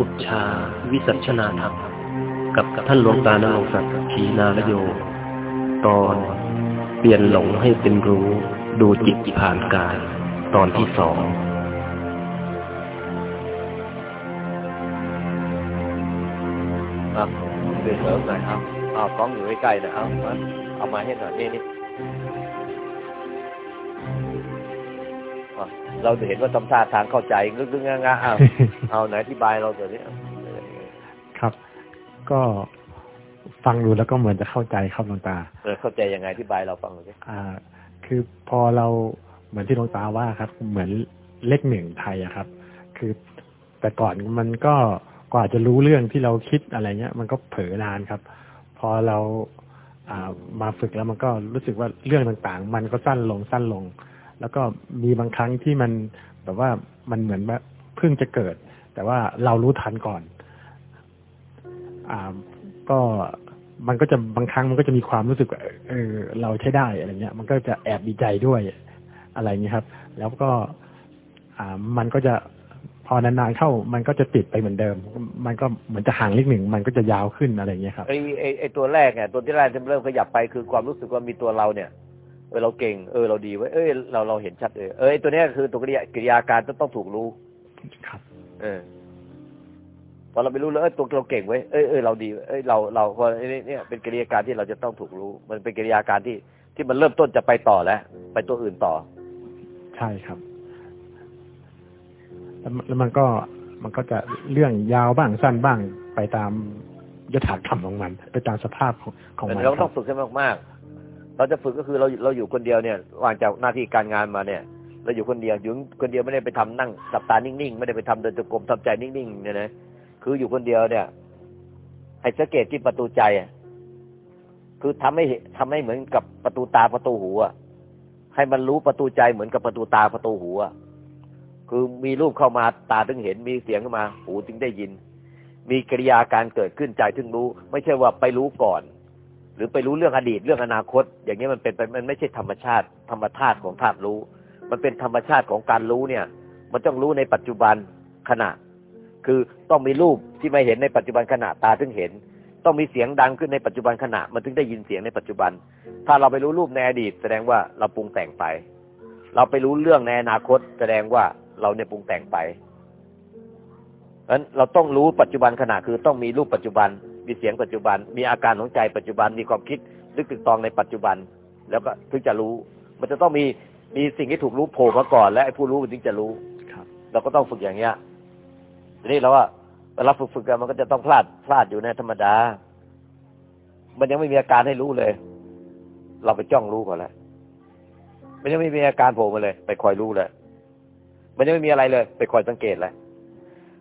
อุชา วิสัชนาธรรม กับท่านหลวงตานรงศักดิ์ขีนาลโย ตอนเปลี่ยนหลงให้เป็นรู้ ดูจิตผ่านกาย ตอนที่สองครับเดินเสริมหน่อยเอาเอากล้องอยู่ใกล้ๆนะเอามาเอามาให้หน่อยนี่นี่ เราจะเห็นว่าทำท่าทางเข้าใจลึกๆงะๆเอาเอาไหนอธิบายเราตัวนี้ครับ ก็ฟังดูแล้วก็เหมือนจะเข้าใจครับหลวงตาเออเข้าใจยังไงอธิบายเราฟังหน่อยสิอ่า คือพอเราเหมือนที่หลวงตาว่าครับ เหมือนเลขหนึ่งไทยอะครับ คือแต่ก่อนมันก็กว่าจะรู้เรื่องที่เราคิดอะไรเงี้ย มันก็เผลอนานครับ พอเราอ่ามาฝึกแล้วมันก็รู้สึกว่าเรื่องต่างๆ มันก็สั้นลงสั้นลง แล้วก็มีบางครั้งที่มันแบบว่ามันเหมือนว่าเพิ่งจะเกิด แต่ว่าเรารู้ทันก่อนอ่าก็มันก็จะบางครั้งมันก็จะมีความรู้สึกเออเราใช้ได้อะไรเงี้ย มันก็จะแอบดีใจด้วยอะไรเงี้ยครับ แล้วก็อ่ามันก็จะพอนานๆเข้ามันก็จะติดไปเหมือนเดิม มันก็เหมือนจะห่างเลขหนึ่งมันก็จะยาวขึ้นอะไรเงี้ยครับไอไอไอตัวแรกเนี่ยตัวที่แรกจะเริ่มขยับไปคือความรู้สึกว่ามีตัวเราเนี่ย เออเราเก่งเออเราดีไว้ยเอ้ยเราเราเห็นชัดเออเออไอ้ตัวเนี้ยคือตัวกิริยากิริยาการต้องต้องถูกรู้ครับ เออพอเราไปรู้แล้วเออตัวเราเก่งไว้ยเอ้ยเอ้ยเราดีเว้ยเอ้ยเราเราพอไอ้นี่เนี่ยเป็นกิริยาการที่เราจะต้องถูกรู้ มันเป็นกิริยาการที่ที่มันเริ่มต้นจะไปต่อแล้ว ไปตัวอื่นต่อ ใช่ครับ แล้วแล้วมันก็มันก็จะเรื่องยาวบ้างสั้นบ้างไปตามยถากรรมของมัน ไปตามสภาพของของแต่มันเราคต้รัอบงฝึกให้มากๆ เราจะฝึกก็คือเราเราอยู่คนเดียวเนี่ยวางจากหน้าที่การงานมาเนี่ย เราอยู่คนเดียวอยู่คนเดียวไม่ได้ไปทำนั่งสับตานิ่งๆ ไม่ได้ไปทำเดินจงกรมทำใจนิ่งๆเนี่ยนะคืออยู่คนเดียวเนี่ยให้สังเกตที่ประตูใจคือทำให้เห็นทำให้เหมือนกับประตูตาประตูหูอะให้มันรู้ประตูใจเหมือนกับประตูตาประตูหูอะคือมีรูปเข้ามาตาถึงเห็นมีเสียงเข้ามา หูถึงได้ยิน มีกิริยาการเกิดขึ้นใจถึงรู้ ไม่ใช่ว่าไปรู้ก่อน รือไปรู้เรื่องอดีตเรื่องอนาคต อย่างนี้มันเป็นไปมันไม่ใช่ธรรมชาติ ธรรมธาตุของธาตุรู้ มันเป็นธรรมชาติของการรู้เนี่ย มันต้องรู้ในปัจจุบันขณะ คือต้องมีรูปที่ไม่เห็นในปัจจุบันขณะตาถึงเห็น ต้องมีเสียงดังขึ้นในปัจจุบันขณะ มันถึงได้ยินเสียงในปัจจุบัน ถ้าเราไปรู้รูปในอดีต แสดงว่าเราปรุงแต่งไป เราไปรู้เรื่องในอนาคต แสดงว่าเราเนี่ยปรุงแต่งไปเพราะฉะนั้นเราต้องรู้ปัจจุบันขณะคือต้องมีรูปปัจจุบัน มีเสียงปัจจุบัน มีอาการของใจปัจจุบันมีความคิดนึกตึกตองในปัจจุบัน แล้วก็ถึงจะรู้ มันจะต้องมีมีสิ่งที่ถูกรู้โผล่มาก่อน และไอ้ผู้รู้มันถึงจะรู้ครับเราก็ต้องฝึกอย่างเงี้ยทีนี้เราว่าเวลาฝึกฝึกกันมันก็จะต้องพลาดพลาดอยู่ในธรรมดา มันยังไม่มีอาการให้รู้เลย เราไปจ้องรู้ก่อนแล้วมันยังไม่มีอาการโผล่มาเลย ไปคอยรู้เลย มันยังไม่มีอะไรเลย ไปคอยสังเกตแล้ว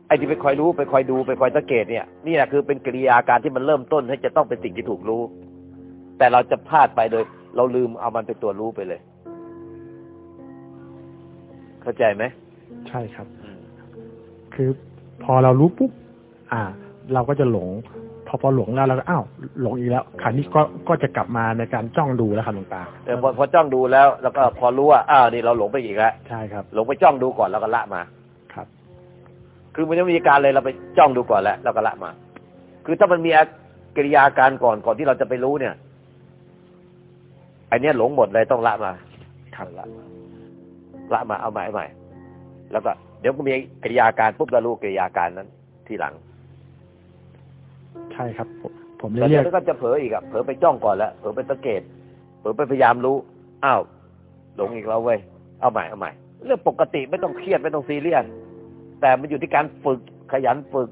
ไอ้ที่ไปคอยรู้ไปคอยดูไปคอยสังเกตเนี่ยนี่แหละคือเป็นกิริยาการที่มันเริ่มต้นให้จะต้องเป็นสิ่งที่ถูกรู้ แต่เราจะพลาดไปโดย เราลืมเอามันเป็นตัวรู้ไปเลย เข้าใจไหมใช่ครับ คือพอเรารู้ปุ๊บอ่า เราก็จะหลง พอพอหลงแล้วเราก็อ้าวหลงอีกแล้วคราวนี้ก็ก็จะกลับมาในการจ้องดูแล้วครับหลวงตาแต่พอพอจ้องดูแล้ว แล้วก็พอรู้ว่าอ้าวนี่เราหลงไปอีกแล้วใช่ครับ หลงไปจ้องดูก่อนแล้วก็ละมา ครับคือมันยังไม่มีการเลยเราไปจ้องดูก่อนแล้วเราก็ละมา คือถ้ามันมีกิริยาการก่อนก่อนที่เราจะไปรู้เนี่ยไอเนี้ยหลงหมดเลยต้องละมาครับละมาละมาเอาใหม่เอาใหม่แล้วก็เดี๋ยวก็มีกิริยาการปุ๊บเรารู้กิริยาการนั้น ทีหลัง ใช่ครับ ผมผมเลยแล้วเรีเดี๋ยยกวก็จะเผลออีกอะเผลอไปจ้องก่อนแล้วเผลอไปสังเกตเผลอไปพยายามรู้อ้าวหลงอีกแล้วเว้ยเอาใหม่เอาใหม่เรื่องปกติไม่ต้องเครียดไม่ต้องซีเรียส แต่มันอยู่ที่การฝึกขยันฝึก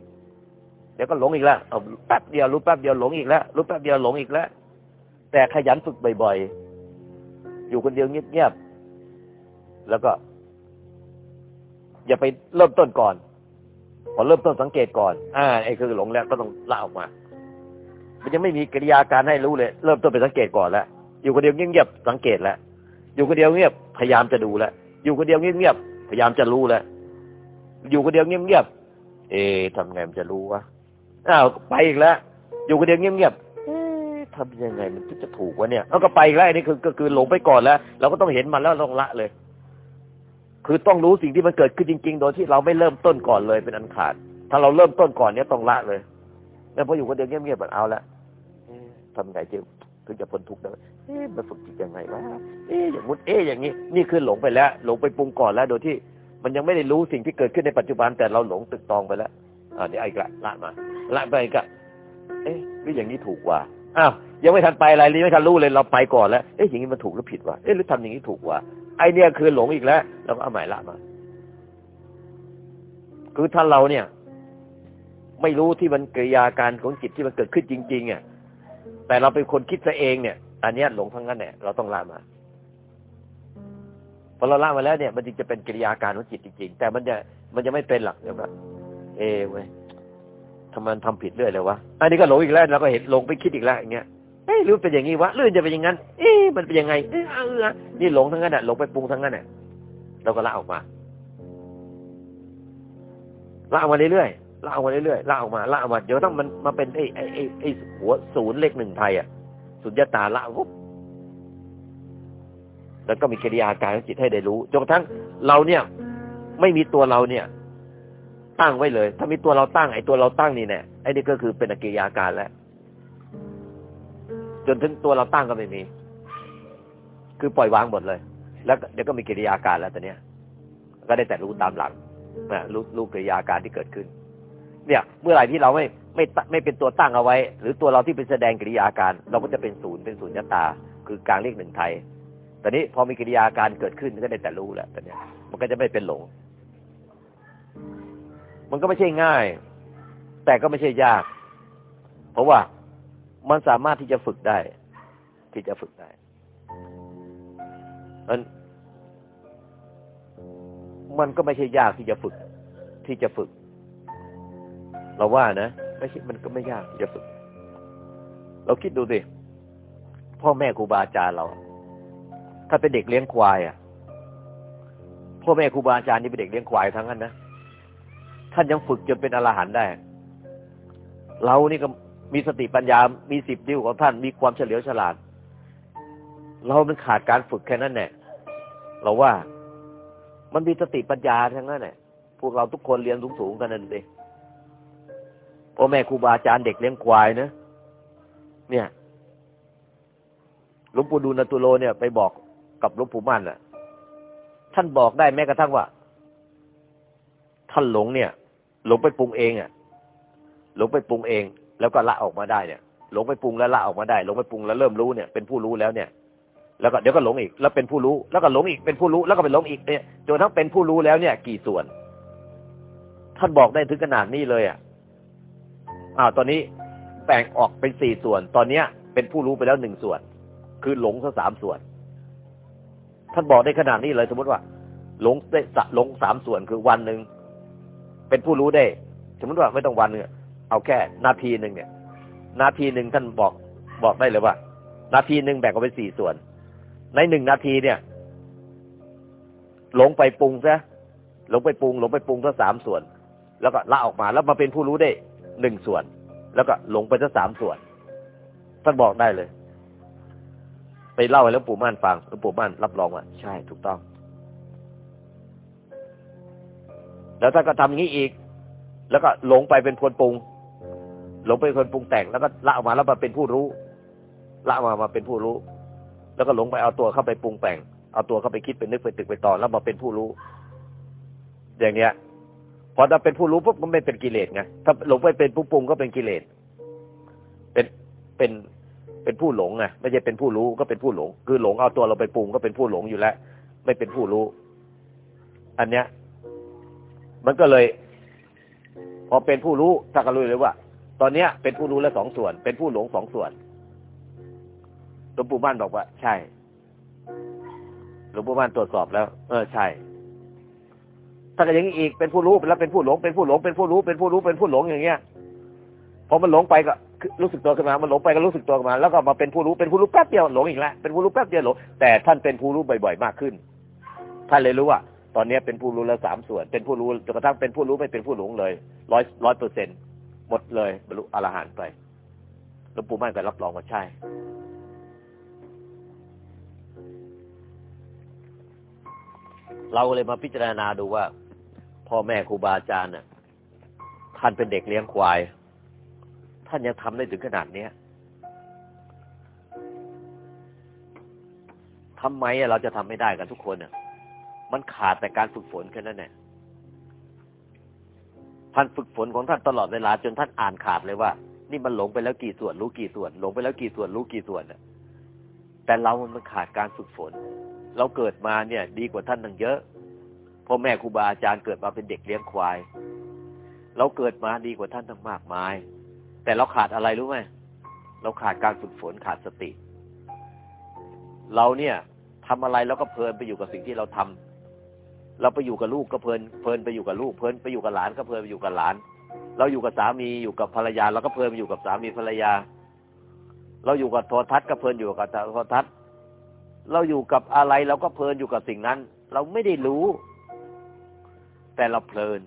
เดี๋ยวก็หลงอีกแล้วเอาแป๊บเดียวรู้แป๊บเดียวหลงอีกแล้วรู้แป๊บเดียวหลงอีกแล้ว แต่ขยันฝึกบ่อยๆ อยู่คนเดียวเงียบๆ แล้วก็ อย่าไปเริ่มต้นก่อน พอเริ่มต้นสังเกตก่อน อ่าไอ้คือหลงแล้วก็ต้องละออกมา มันยังไม่มีกิริยาการให้รู้เลย เริ่มต้นไปสังเกตก่อนแล้ว อยู่คนเดียวเงียบๆ สังเกตแล้ว อยู่คนเดียวเงียบ พยายามจะดูแล้ว อยู่คนเดียวเงียบๆ พยายามจะรู้แล้ว อยู่คนเดียวเงียบๆเอ๊ะทำไงมันจะรู้วะอ้าวไปอีกแล้วอยู่คนเดียวเงียบๆเอ๊ทำยังไงมันถึงจะถูกวะเนี่ยเอาก็ไปอีกแล้วนนี้คือก็คือหลงไปก่อนแล้ว เราก็ต้องเห็นมันแล้วต้องละเลย คือต้องรู้สิ่งที่มันเกิดขึ้นจริง ๆ โดยที่เราไม่เริ่มต้นก่อนเลยเป็นอันขาด ถ้าเราเริ่มต้นก่อนเนี้ยต้องละเลยแล้วพออยู่คนเดียวเงียบๆแบบเอาละทำไงจะถึงจะพ้นทุกข์ได้เอ๊ะมันฝึกจิตยังไงวะ เอ๊ะอย่างงู้นเอ๊ะอย่างนี้ นี่คือหลงไปแล้ว หลงไปปรุงก่อนแล้ว โดยที่ มันยังไม่ได้รู้สิ่งที่เกิดขึ้นในปัจจุบันแต่เราหลงตึกตองไปแล้วอ่าเดี๋ยวไอ้กละละมาละไปอีกละเอ๊ะหรืออย่างนี้ถูกว่าอ้าวยังไม่ทันไปอะไรเลยไม่ทันรู้เลยเราไปก่อนแล้วเอ๊ะอย่างนี้มันถูกหรือผิดวะเอ๊ะหรือทำอย่างนี้ถูกวะไอเนี่ยคือหลงอีกแล้วเราก็เอาใหม่ละมาคือถ้าเราเนี่ย ไม่รู้ที่มันกิริยาการของจิตที่มันเกิดขึ้นจริงๆอะแต่เราเป็นคนคิดซะเองเนี่ย อันเนี้ยหลงทั้งนั้นเนี่ยเราต้องละมา พอเราละมาแล้วเนี่ย มันจึงจะเป็นกิริยาการของจิตจริงๆ แต่มันจะมันจะไม่เป็นหลักเดี๋ยวแบบเอเว้ยทำไมมันทำผิดเรื่อยเลยวะอันนี้ก็หลงอีกแล้วเราก็เห็นหลงไปคิดอีกแล้วอย่างเงี้ยเอ้ยรือเป็นอย่างงี้วะหรือจะเป็นอย่างนั้น เอ๊ะมันเป็นยังไงเอ๊ะเออนี่หลงทั้งนั้นอะหลงไปปรุงทั้งนั้นอะเราก็ละออกมาละออกมาเรื่อยๆละออกมาเรื่อยๆละออกมาละออกมาเดี๋ยวต้องมันมาเป็นไอ้ไอ้ไอ้หัวศูนย์เลขหนึ่งไทยอะสุญญตาละวุบ แล้วก็มีกิริยาการของจิตให้ได้รู้จนกระทั่งเราเนี่ย ไม่มีตัวเราเนี่ย ตั้งไว้เลย ถ้ามีตัวเราตั้งไอ้ตัวเราตั้งนี่เนี่ยไอ้นี่ก็คือเป็นกิริยาการแล้ว จนถึงตัวเราตั้งก็ไม่มี คือปล่อยวางหมดเลย แล้วเดี๋ยวก็มีกิริยาการแล้วตอนเนี้ย ก็ได้แต่รู้ตามหลังนะรู้รู้กิริยาการที่เกิดขึ้น เนี่ย เมื่อไหร่ที่เราไม่ไม่ไม่เป็นตัวตั้งเอาไว้ หรือตัวเราที่เป็นแสดงกิริยาการ เราก็จะเป็นศูนย์เป็นศูนย์ยตา คือกลางเลขหนึ่งไทย ตอนนี้พอมีกิริยาการเกิดขึ้นก็ได้แต่รู้แล้วตอนเนี้ยมันก็จะไม่เป็นหลง มันก็ไม่ใช่ง่าย แต่ก็ไม่ใช่ยาก เพราะว่ามันสามารถที่จะฝึกได้ ที่จะฝึกได้มันมันก็ไม่ใช่ยากที่จะฝึก ที่จะฝึก เราว่านะไม่ใช่มันก็ไม่ยากที่จะฝึก เราคิดดูสิพ่อแม่ครูบาอาจารย์เรา ถ้าเป็นเด็กเลี้ยงควายอะพ่อแม่ครูบาอาจารย์นี่เป็นเด็กเลี้ยงควายทั้งนั้นนะท่านยังฝึกจนเป็นอรหันต์ได้ เรานี่ก็มีสติปัญญา มีสิบนิ้วของท่าน มีความเฉลียวฉลาด เรามันขาดการฝึกแค่นั้นแหละเราว่ามันมีสติปัญญาทั้งนั้นแหละพวกเราทุกคนเรียนสูงๆกันนั่นเองพ่อแม่ครูบาอาจารย์เด็กเลี้ยงควายนะเนี่ยหลวงปู่ดูลตุโลเนี่ยไปบอก กับหลวงปู่มั่นอะ ท่านบอกได้แม้กระทั่งว่า ท่านหลงเนี่ย หลงไปปรุงเองอะ หลงไปปรุงเอง แล้วก็ละออกมาได้เนี่ย หลงไปปรุงแล้วละออกมาได้หลงไปปรุงแล้วเริ่มรู้เนี่ยเป็นผู้รู้แล้วเนี่ย แล้วก็เดี๋ยวก็หลงอีก แล้วเป็นผู้รู้ แล้วก็หลงอีกเป็นผู้รู้แล้วก็ไปหลงอีกเนี่ยจนทั้งเป็นผู้รู้แล้วเนี่ย กี่ส่วน ท่านบอกได้ถึงขนาดนี้เลยอะอ้าวตอนนี้แบ่งออกเป็นสี่ส่วน ตอนเนี้ย เป็นผู้รู้ไปแล้วหนึ่งส่วน คือหลงซะสามส่วน ท่านบอกได้ขนาดนี้เลยสมมติว่า หลงได้สะหลงสามส่วนคือวันหนึ่งเป็นผู้รู้ได้ สมมติว่าไม่ต้องวันเนี่ยเอาแค่นาทีหนึ่งเนี่ย นาทีหนึ่งท่านบอกบอกได้เลยว่า นาทีหนึ่งแบ่งออกเป็นสี่ส่วน ในหนึ่งนาทีเนี่ย หลงไปปรุงซะหลงไปปรุง หลงไปปรุงซะสามส่วน แล้วก็ละออกมาแล้วมาเป็นผู้รู้ได้หนึ่งส่วน แล้วก็หลงไปซะสามส่วนท่านบอกได้เลย ไปเล่าให้หลวงปู่ม่านฟังหลวงปู่ม่านรับรองว่าใช่ถูกต้อง แล้วท่านก็ทำอย่างนี้อีก แล้วก็หลงไปเป็นคนปรุง หลงไปเป็นคนปรุงแต่งแล้วก็ละออกมาแล้วมาเป็นผู้รู้ ละออกมามาเป็นผู้รู้ แล้วก็หลงไปเอาตัวเข้าไปปรุงแต่ง เอาตัวเข้าไปคิดเป็นนึกไปตึกไปตอนแล้วมาเป็นผู้รู้ อย่างเนี้ยพอถ้าเป็นผู้รู้ปุ๊บมันไม่เป็นกิเลสไงถ้าหลงไปเป็นผู้ปรุงก็เป็นกิเลสเป็นเป็น เป็นผู้หลงไงไม่ใช่เป็นผู้รู้ก็เป็นผู้หลง คือหลงเอาตัวเราไปปรุงก็เป็นผู้หลงอยู่แล้ว ไม่เป็นผู้รู้ อันเนี้ย มันก็เลย พอเป็นผู้รู้ถ้าก็รู้เลยว่า ตอนเนี้ย เป็นผู้รู้แล้วสองส่วน เป็นผู้หลงสองส่วนหลวงปู่บ้านบอกว่า ใช่หลวงปู่บ้านตรวจสอบแล้ว เออใช่ถ้าก็อย่างนี้อีกเป็นผู้รู้แล้วเป็นผู้หลงเป็นผู้หลงเป็นผู้รู้เป็นผู้รู้เป็นผู้หลงอย่างเงี้ยพอมันหลงไปก็ รู้สึกตัวขึ้นมา มันหลงไปก็รู้สึกตัวขึ้นมา แล้วก็มาเป็นผู้รู้ เป็นผู้รู้แป๊บเดียวหลงอีกแล้ว เป็นผู้รู้แป๊บเดียวหลง แต่ท่านเป็นผู้รู้บ่อยๆ มากขึ้น ท่านเลยรู้ว่า ตอนนี้เป็นผู้รู้แล้วสามส่วน เป็นผู้รู้จนกระทั่งเป็นผู้รู้ไม่เป็นผู้หลงเลยร้อยร้อยเปอร์เซ็นต์หมดเลยบรรลุอรหันต์ไป หลวงปู่มั่นก็รับรองว่าใช่ เราเลยมาพิจารณาดูว่า พ่อแม่ครูบาอาจารย์น่ะ ท่านเป็นเด็กเลี้ยงควาย ท่านยังทำได้ถึงขนาดเนี้ยทำไมเราจะทำไม่ได้กันทุกคนเนี่ยมันขาดแต่การฝึกฝนแค่นั้นแหละท่านฝึกฝนของท่านตลอดเวลาจนท่านอ่านขาดเลยว่า นี่มันหลงไปแล้วกี่ส่วนรู้กี่ส่วน หลงไปแล้วกี่ส่วนรู้กี่ส่วนน่ะ แต่เรามันขาดการฝึกฝน เราเกิดมาเนี่ย ดีกว่าท่านตั้งเยอะพ่อแม่ครูบาอาจารย์เกิดมาเป็นเด็กเลี้ยงควาย เราเกิดมาดีกว่าท่านตั้งมากมาย แต่เราขาดอะไรรู้ไหมเราขาดการฝึกฝนขาดสติ เราเนี่ยทำอะไรแล้วก็เพลินไปอยู่กับสิ่งที่เราทำเราไปอยู่กับลูกก็เพลินเพลินไปอยู่กับลูกเพลินไปอยู่กับหลานก็เพลินไปอยู่กับหลาน เราอยู่กับสามีอยู่กับภรรยาเราก็เพลินไปอยู่กับสามีภรรยา เราอยู่กับโทรทัศน์ก็เพลินอยู่กับโทรทัศน์ เราอยู่กับอะไรเราก็เพลินอยู่กับสิ่งนั้น เราไม่ได้รู้ แต่เราเพลิน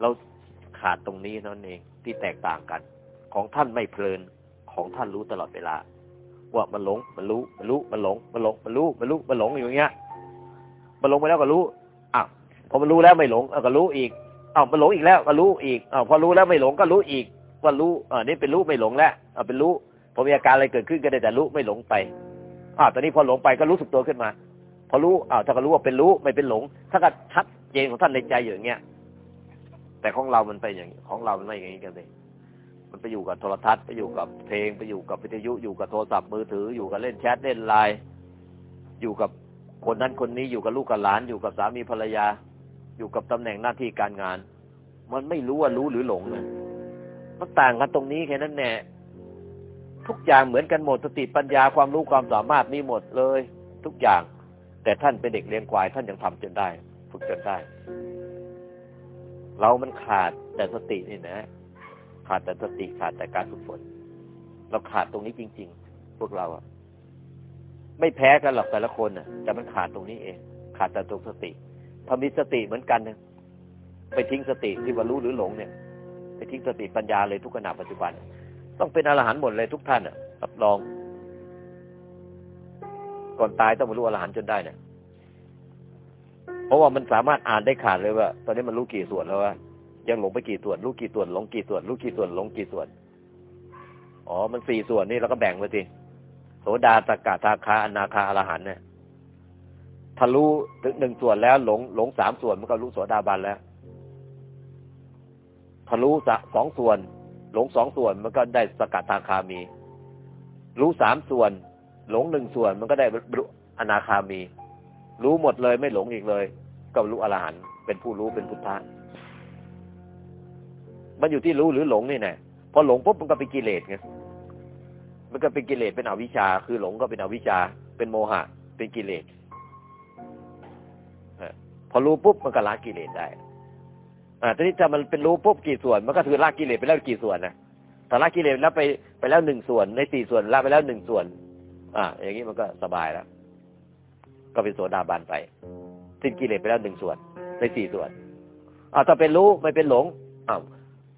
เราขาดตรงนี้นั่นเอง ที่แตกต่างกัน ของท่านไม่เพลินของท่านรู้ตลอดเวลา ว่ามันหลงมันรู้มันรู้มันหลงมันหลงมันรู้มันรู้มันหลงอยู่างเงี้ยมันหลงไปแล้วก็รู้อ้าวพอมันรู้แล้วไม่หลงก็รู้อีกอ้าวมันหลงอีกแล้วก็รู้อีกอ้าวพอรู้แล้วไม่หลงก็รู้อีกว่ารู้อ่านี่เป็นรู้ไม่หลงแล้วอ่าเป็นรู้พอมีอาการอะไรเกิดขึ้นก็ได้แต่รู้ไม่หลงไปอ้าวตอนนี้พอหลงไปก็รู้สึกตัวขึ้นมา พอรู้อ้าวถ้าก็รู้ว่าเป็นรู้ไม่เป็นหลงถ้าก็ชัดเจนของท่านในใจอย่างเงี้ย แต่ของเรามันไปอย่างของเรามันไม่อย่างนี้กันเลยมันไปอยู่กับโทรทัศน์ไปอยู่กับเพลงไปอยู่กับวิทยุอยู่กับโทรศัพท์มือถืออยู่กับเล่นแชทเล่นไลน์อยู่กับคนนั้นคนนี้อยู่กับลูกกับหลาน อยู่กับสามีภรรยา อยู่กับตำแหน่งหน้าที่การงาน มันไม่รู้ว่ารู้หรือหลงนะมันต่างกันตรงนี้แค่นั้นแน่ทุกอย่างเหมือนกันหมดสติปัญญาความรู้ความสามารถมีหมดเลย ทุกอย่าง แต่ท่านเป็นเด็กเลี้ยงควายท่านยังทำจนได้ ฝึกจนได้ เรามันขาดแต่สตินี่นะ ขาดแต่สติขาดแต่การฝึกฝน เราขาดตรงนี้จริง ๆ พวกเราอะไม่แพ้กันหรอกแต่ละคนน่ะแต่มันขาดตรงนี้เอง ขาดแต่ตรงสติพอมีสติเหมือนกันไปทิ้งสติที่ว่ารู้หรือหลงเนี่ย ไปทิ้งสติปัญญาเลยทุกขณะปัจจุบัน ต้องเป็นอรหันต์หมดเลยทุกท่านอะรับรอง ก่อนตายต้องบรรลุอรหันต์จนได้เนี่ย เพราะว่ามันสามารถอ่านได้ขาดเลยว่า ตอนนี้มันรู้กี่ส่วนแล้วว่ายังหลงไปกี่ส่วนรู้กี่ส่วนหลงกี่ส่วนรู้กี่ส่วนหลงกี่ส่วนอ๋อมันสี่ส่วนนี่เราก็แบ่งไปสิโสดาสกทาคาอนาคาอรหันเนี่ยถ้ารู้ถึงหนึ่งส่วนแล้วหลงหลงสามส่วนมันก็รู้โสดาบันแล้วถ้ารู้สองส่วน หลงสองส่วนมันก็ได้สกัดทาคามี รู้สามส่วน หลงหนึ่งส่วนมันก็ได้อนาคามี รู้หมดเลยไม่หลงอีกเลย ก็รู้อรหันต์เป็นผู้รู้เป็นพุทธะมันอยู่ที่รู้หรือหลงนี่แน่พอหลงปุ๊บมันก็เป็นกิเลสไงมันก็เป็นกิเลสเป็นอวิชชา คือหลงก็เป็นอวิชชา เป็นโมหะ เป็นกิเลสพอรู้ปุ๊บมันก็ละกิเลสได้อ่าทีนี้ถ้ามันเป็นรู้ปุ๊บกี่ส่วน มันก็คือละกิเลสไปแล้วกี่ส่วนนะถ้าละกิเลสแล้วไปไปแล้วหนึ่งส่วน ในสี่ส่วนละไปแล้วหนึ่งส่วน อ่า อย่างนี้มันก็สบายแล้ว ก็เป็นโสดาบันไป สิ้นกิเลสไปแล้วหนึ่งส่วนในสี่ส่วนอ่าถ้าเป็นรู้ไม่เป็นหลงอ้าว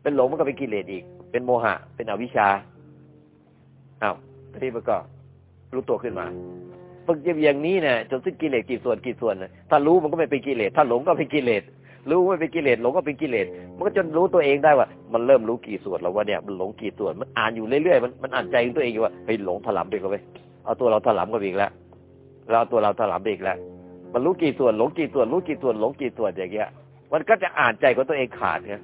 เป็นหลงมันก็เป็นกิเลสอีก เป็นโมหะ เป็นอวิชชาอ้าวทีนี้มันก็รู้ตัวขึ้นมาฝึกอย่างนี้เนี่ยจนสิ้นกิเลสกี่ส่วนกี่ส่วนถ้ารู้มันก็ไม่เป็นกิเลสถ้าหลงก็เป็นกิเลสรู้ไม่เป็นกิเลสหลงก็เป็นกิเลสมันก็จนรู้ตัวเองได้ว่า มันเริ่มรู้กี่ส่วนแล้วว่าเนี่ยมันหลงกี่ส่วนมันอ่านอยู่เรื่อยๆมันมันอ่านใจตัวเองอยู่ว่าเฮ้ยหลงถลำไปก็ไปเอาตัวเราถลำก็อีกแล้ว เราเอาตัวเราถลำไปอีกแล้วมันรู้กี่ส่วนหลงกี่ส่วนรู้กี่ส่วนหลงกี่ส่วนอย่างเงี้ย มันก็จะอ่านใจของตัวเองขาดไง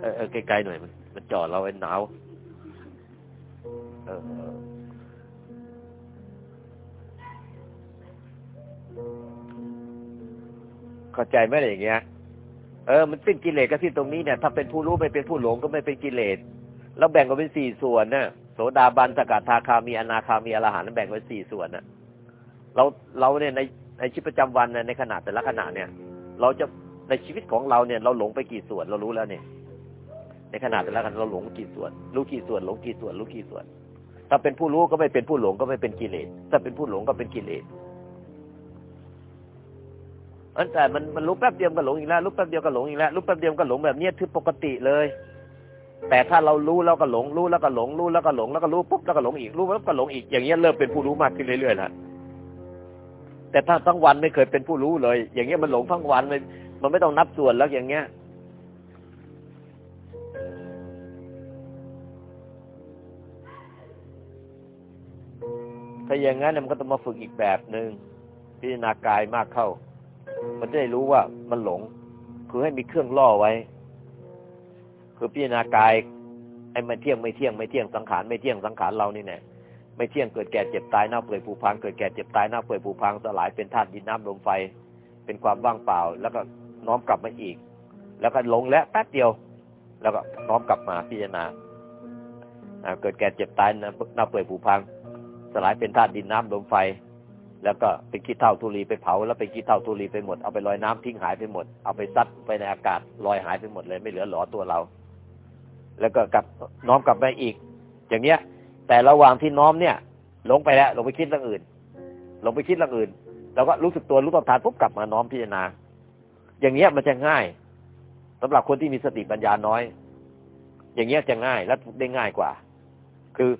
เออไกลๆหน่อยมันมันจ่อเราไอ้หนาวเข้าใจไหมอย่างเงี้ย เออ มันสิ้นกิเลสก็สิ้นตรงนี้เนี่ย ถ้าเป็นผู้รู้ไม่เป็นผู้หลงก็ไม่เป็นกิเลส แล้วแบ่งกันเป็นสี่ส่วนเนี่ยโสดาบันสกัดทาคามีอนาคามีอรหันต์แบ่งเป็นสี่ส่วนน่ะ เราเราเนี่ยในในชีวิตประจำวันในขนาดแต่ละขนาดเนี่ย เราจะในชีวิตของเราเนี่ยเราหลงไปกี่ส่วนเรารู้แล้วเนี่ย ในขนาดแต่ละขนาดเราหลงกี่ส่วน รู้กี่ส่วนหลงกี่ส่วนรู้กี่ส่วน ถ้าเป็นผู้รู้ก็ไม่เป็นผู้หลงก็ไม่เป็นกิเลสถ้าเป็นผู้หลงก็เป็นกิเลสอันแต่มันมันรู้แป๊บเดียวก็หลงอีกแล้วรู้แป๊บเดียวก็หลงอีกแล้วรู้แป๊บเดียวก็หลงแบบนี้คือปกติเลย แต่ถ้าเรารู้แล้วก็หลงรู้แล้วก็หลงรู้แล้วก็หลงแล้วก็รู้ปุ๊บแล้วก็หลงอีกรู้แล้วก็หลงอีกอย่างเงี้ยเริ่มเป็นผู้รู้มากขึ้นเรื่อยๆแล้ว แต่ถ้าทั้งวันไม่เคยเป็นผู้รู้เลย อย่างเงี้ยมันหลงทั้งวันเลยมันไม่ต้องนับส่วนแล้วอย่างเงี้ย ถ้าอย่างงั้นมันก็ต้องมาฝึกอีกแบบหนึ่งพิจารณากายมากเข้า มันจะได้รู้ว่ามันหลง คือให้มีเครื่องล่อไว้ คือพิจารณากายไอ้มันเที่ยงไม่เที่ยงไม่เที่ยงสังขารไม่เที่ยงสังขารเรานี่แน่ ไม่เที่ยงเกิดแก่เจ็บตายเน่าเปื่อยผุพังเกิดแก่เจ็บตายเน่าเปื่อยผุพังสลายเป็นธาตุดินน้ำลมไฟ เป็นความว่างเปล่า แล้วก็น้อมกลับมาอีก แล้วก็ลงและแป๊บเดียว แล้วก็น้อมกลับมาพิจารณาเกิดแก่เจ็บตายเน่าเปื่อยผุพัง สลายเป็นธาตุดินน้ำลมไฟ แล้วก็เป็นขี้เท่าทุลีไปเผา แล้วเป็นขี้เท่าทุลีไปหมดเอาไปลอยน้ำทิ้งหายไปหมดเอาไปซัดไปในอากาศลอยหายไปหมดเลยไม่เหลือหลอตัวเรา แล้วก็กลับน้อมกลับมาอีก อย่างเนี้ย แต่ระหว่างที่น้อมเนี่ยหลงไปแล้วหลงไปคิดเรื่องอื่นหลงไปคิดเรื่องอื่นเราก็รู้สึกตัวรู้ตัวทานปุ๊บกลับมาน้อมพิจารณา อย่างเงี้ยมันจะง่ายสำหรับคนที่มีสติปัญญาน้อย อย่างเงี้ยจะง่ายและได้ง่ายกว่า คือ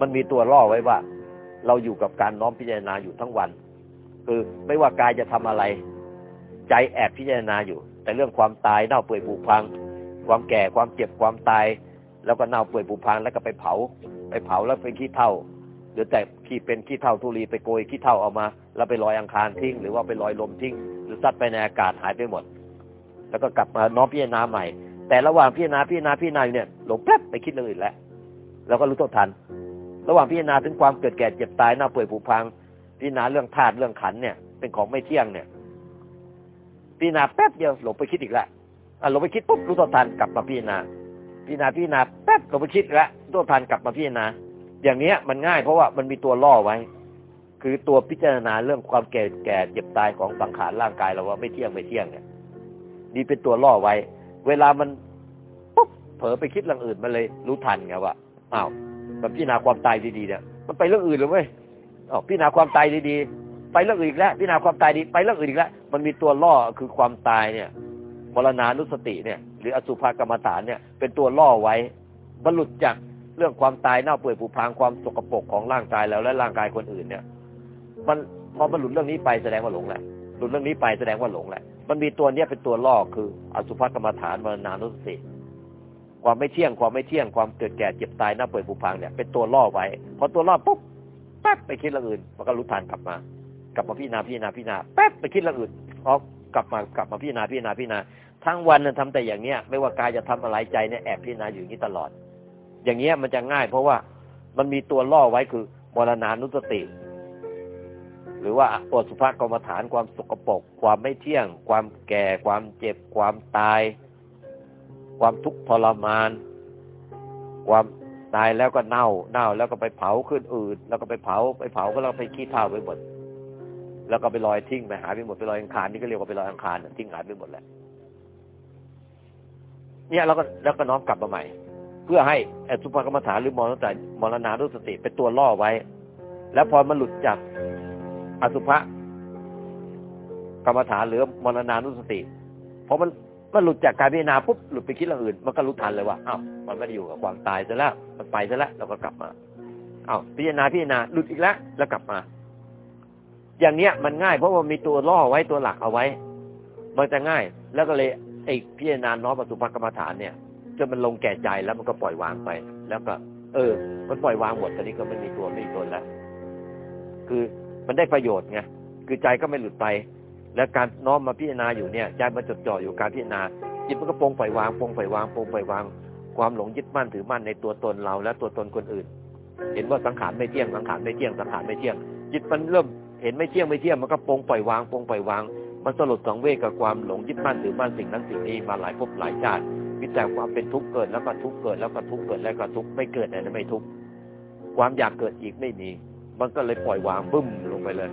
มันมีตัวล่อไว้ว่า เราอยู่กับการน้อมพิจารณาอยู่ทั้งวัน คือไม่ว่ากายจะทำอะไร ใจแอบพิจารณาอยู่ แต่เรื่องความตายเน่าเปื่อยผุพัง ความแก่ความเจ็บความตาย แล้วก็เน่าเปื่อยผุพังแล้วก็ไปเผา ไปเผาแล้วเป็นขี้เท่าหรือแต่ขี้เป็นขี้เท่าทุลีไปโกยขี้เท่าเอามา แล้วไปลอยอังคารทิ้ง หรือว่าไปลอยลมทิ้ง หรือซัดไปในอากาศหายไปหมด แล้วก็กลับมาน้อมพิจารณาใหม่ แต่ระหว่างพิจารณาพิจารณาพิจารณาเนี่ยหลงแป๊บไปคิดเรื่องอื่นแล้วเราก็รู้ตัวทัน ระหว่างพิจารณาถึงความเกิดแก่เจ็บตายหน้าเปื่อยผุพังพิจารณาเรื่องธาตุเรื่องขันเนี่ย เป็นของไม่เที่ยงเนี่ยพิจารณาแป๊บเดียวหลงไปคิดอีกแล้วหลงไปคิดปุ๊บรู้ตัวทันกลับมาพิจารณา พิจารณาพิจารณาแป๊บหลงไปคิดแล้วตัวทันกลับมาพิจารณาอย่างเนี้ยมันง่ายเพราะว่ามันมีตัวล่อไว้ คือตัวพิจารณาเรื่องความแก่แก่เจ็บตายของสังขารร่างกายเราว่าไม่เที่ยงไม่เที่ยงเนี่ยนี่เป็นตัวล่อไว้ เวลามันปุ๊บเผลอไปคิดเรื่องอื่นมันเลยรู้ทันไงว่าอ้าวมันพิจารณาความตายดีๆเนี่ยมันไปเรื่องอื่นเลยเว้ยอ๋อพิจารณาความตายดีๆ ไปเรื่องอื่นอีกแล้วพิจารณาความตายดีไปเรื่องอื่นอีกแล้วมันมีตัวล่อคือความตายเนี่ยมรณานุสติเนี่ย รืออสุภกรรมฐานเนี่ยเป็นตัวล่อไว้บรรลุจากเรื่องความตายเน่าเปื่อยผุพังความสกปรกของร่างกายแล้วและร่างกายคนอื่นเนี่ย มันพอมันหลุดเรื่องนี้ไปแสดงว่าหลงแหละหลุดเรื่องนี้ไปแสดงว่าหลงแหละ มันมีตัวเนี้ยเป็นตัวล่อคือ อสุภกรรมฐานมรณานุสติความไม่เที่ยงความไม่เที่ยงความเกิดแก่เจ็บตายหน้าเปื่อยผุพังเนี่ยเป็นตัวล่อไว้พอตัวล่อปุ๊บแป๊บไปคิดเรื่องอื่นมันก็รู้ทันกลับมา กลับมาพิจารณาพิจารณาพิจารณาแป๊บไปคิดเรื่องอื่นออกกลับมากลับมาพิจารณาพิจารณาพิจารณา ทั้งวันนั้นทำแต่อย่างเนี้ย ไม่ว่ากายจะทำอะไรใจเนี่ยแอบพิจารณาอยู่อย่างนี้ตลอด อย่างเงี้ยมันจะง่าย เพราะว่ามันมีตัวล่อไว้คือมรณานุสติ หรือว่าอสุภกรรมฐานความสกปรกความไม่เที่ยง ความแก่ ความเจ็บ ความตาย ความทุกข์ทรมาน ความตายแล้วก็เน่า เน่าแล้วก็ไปเผาขึ้นอื่นแล้วก็ไปเผาไปเผาก็แล้วไปขี้เท่าไปหมดแล้วก็ไปลอยทิ้งไปหายไปหมดไปลอยอังคารนี่ก็เรียกว่าไปลอยอังคารทิ้งหายไปหมดแหล้ว เนี่ยเราก็แล้วก็น้อมกลับมาใหม่ เพื่อให้อสุภกรรมฐานหรือมรณะมรณานุสติเป็นตัวล่อไว้ แล้วพอมันหลุดจากอสุภกรรมฐานหรือมรณานุสติพอมันมันหลุดจากการพิจารณาปุ๊บหลุดไปคิดเรื่องอื่น มันก็รู้ทันเลยว่าอ้าวมันไม่ได้อยู่กับความตายซะแล้วมันไปซะแล้วเราก็กลับมาอ้าวพิจารณาพิจารณาหลุดอีกแล้วแล้วกลับมา อย่างเนี้ยมันง่ายเพราะว่ามีตัวล่อไว้ตัวหลักเอาไว้ มันจะง่าย แล้วก็เลย ไอ้พิจารณาน้อมอสุภกรรมฐานเนี่ยจนมันลงแก่ใจแล้วมันก็ปล่อยวางไป แล้วก็ เออ มันปล่อยวางหมดตอนนี้ก็ไม่มีตัวไม่มีตนแล้ว คือมันได้ประโยชน์ไงคือใจก็ไม่หลุดไป แล้วการน้อมมาพิจารณาอยู่เนี่ยใจมันจดจ่ออยู่การพิจารณาจิตมันก็ปรงปล่อยวางปรงปล่อยวางปรงปล่อยวาง ความหลงยึดมั่นถือมั่นในตัวตนเรา และตัวตนคนอื่น เห็นว่าสังขารไม่เที่ยงสังขารไม่เที่ยงสังขารไม่เที่ยง จิตมันเริ่มเห็นไม่เที่ยงไม่เที่ยงมันก็ปรงปล่อยวางปรงปล่อยวาง มันสลดสังเวชกับความหลงยึดมั่นถือมั่นสิ่งนั้นสิ่งนี้มาหลายภพหลายชาติมีแต่ความเป็นทุกข์เกิดแล้วก็ทุกข์เกิดแล้วก็ทุกข์เกิดแล้วก็ทุกข์ไม่เกิดแต่ไม่ทุกข์ความอยากเกิดอีกไม่มี มันก็เลยปล่อยวางบึ้มลงไปเลย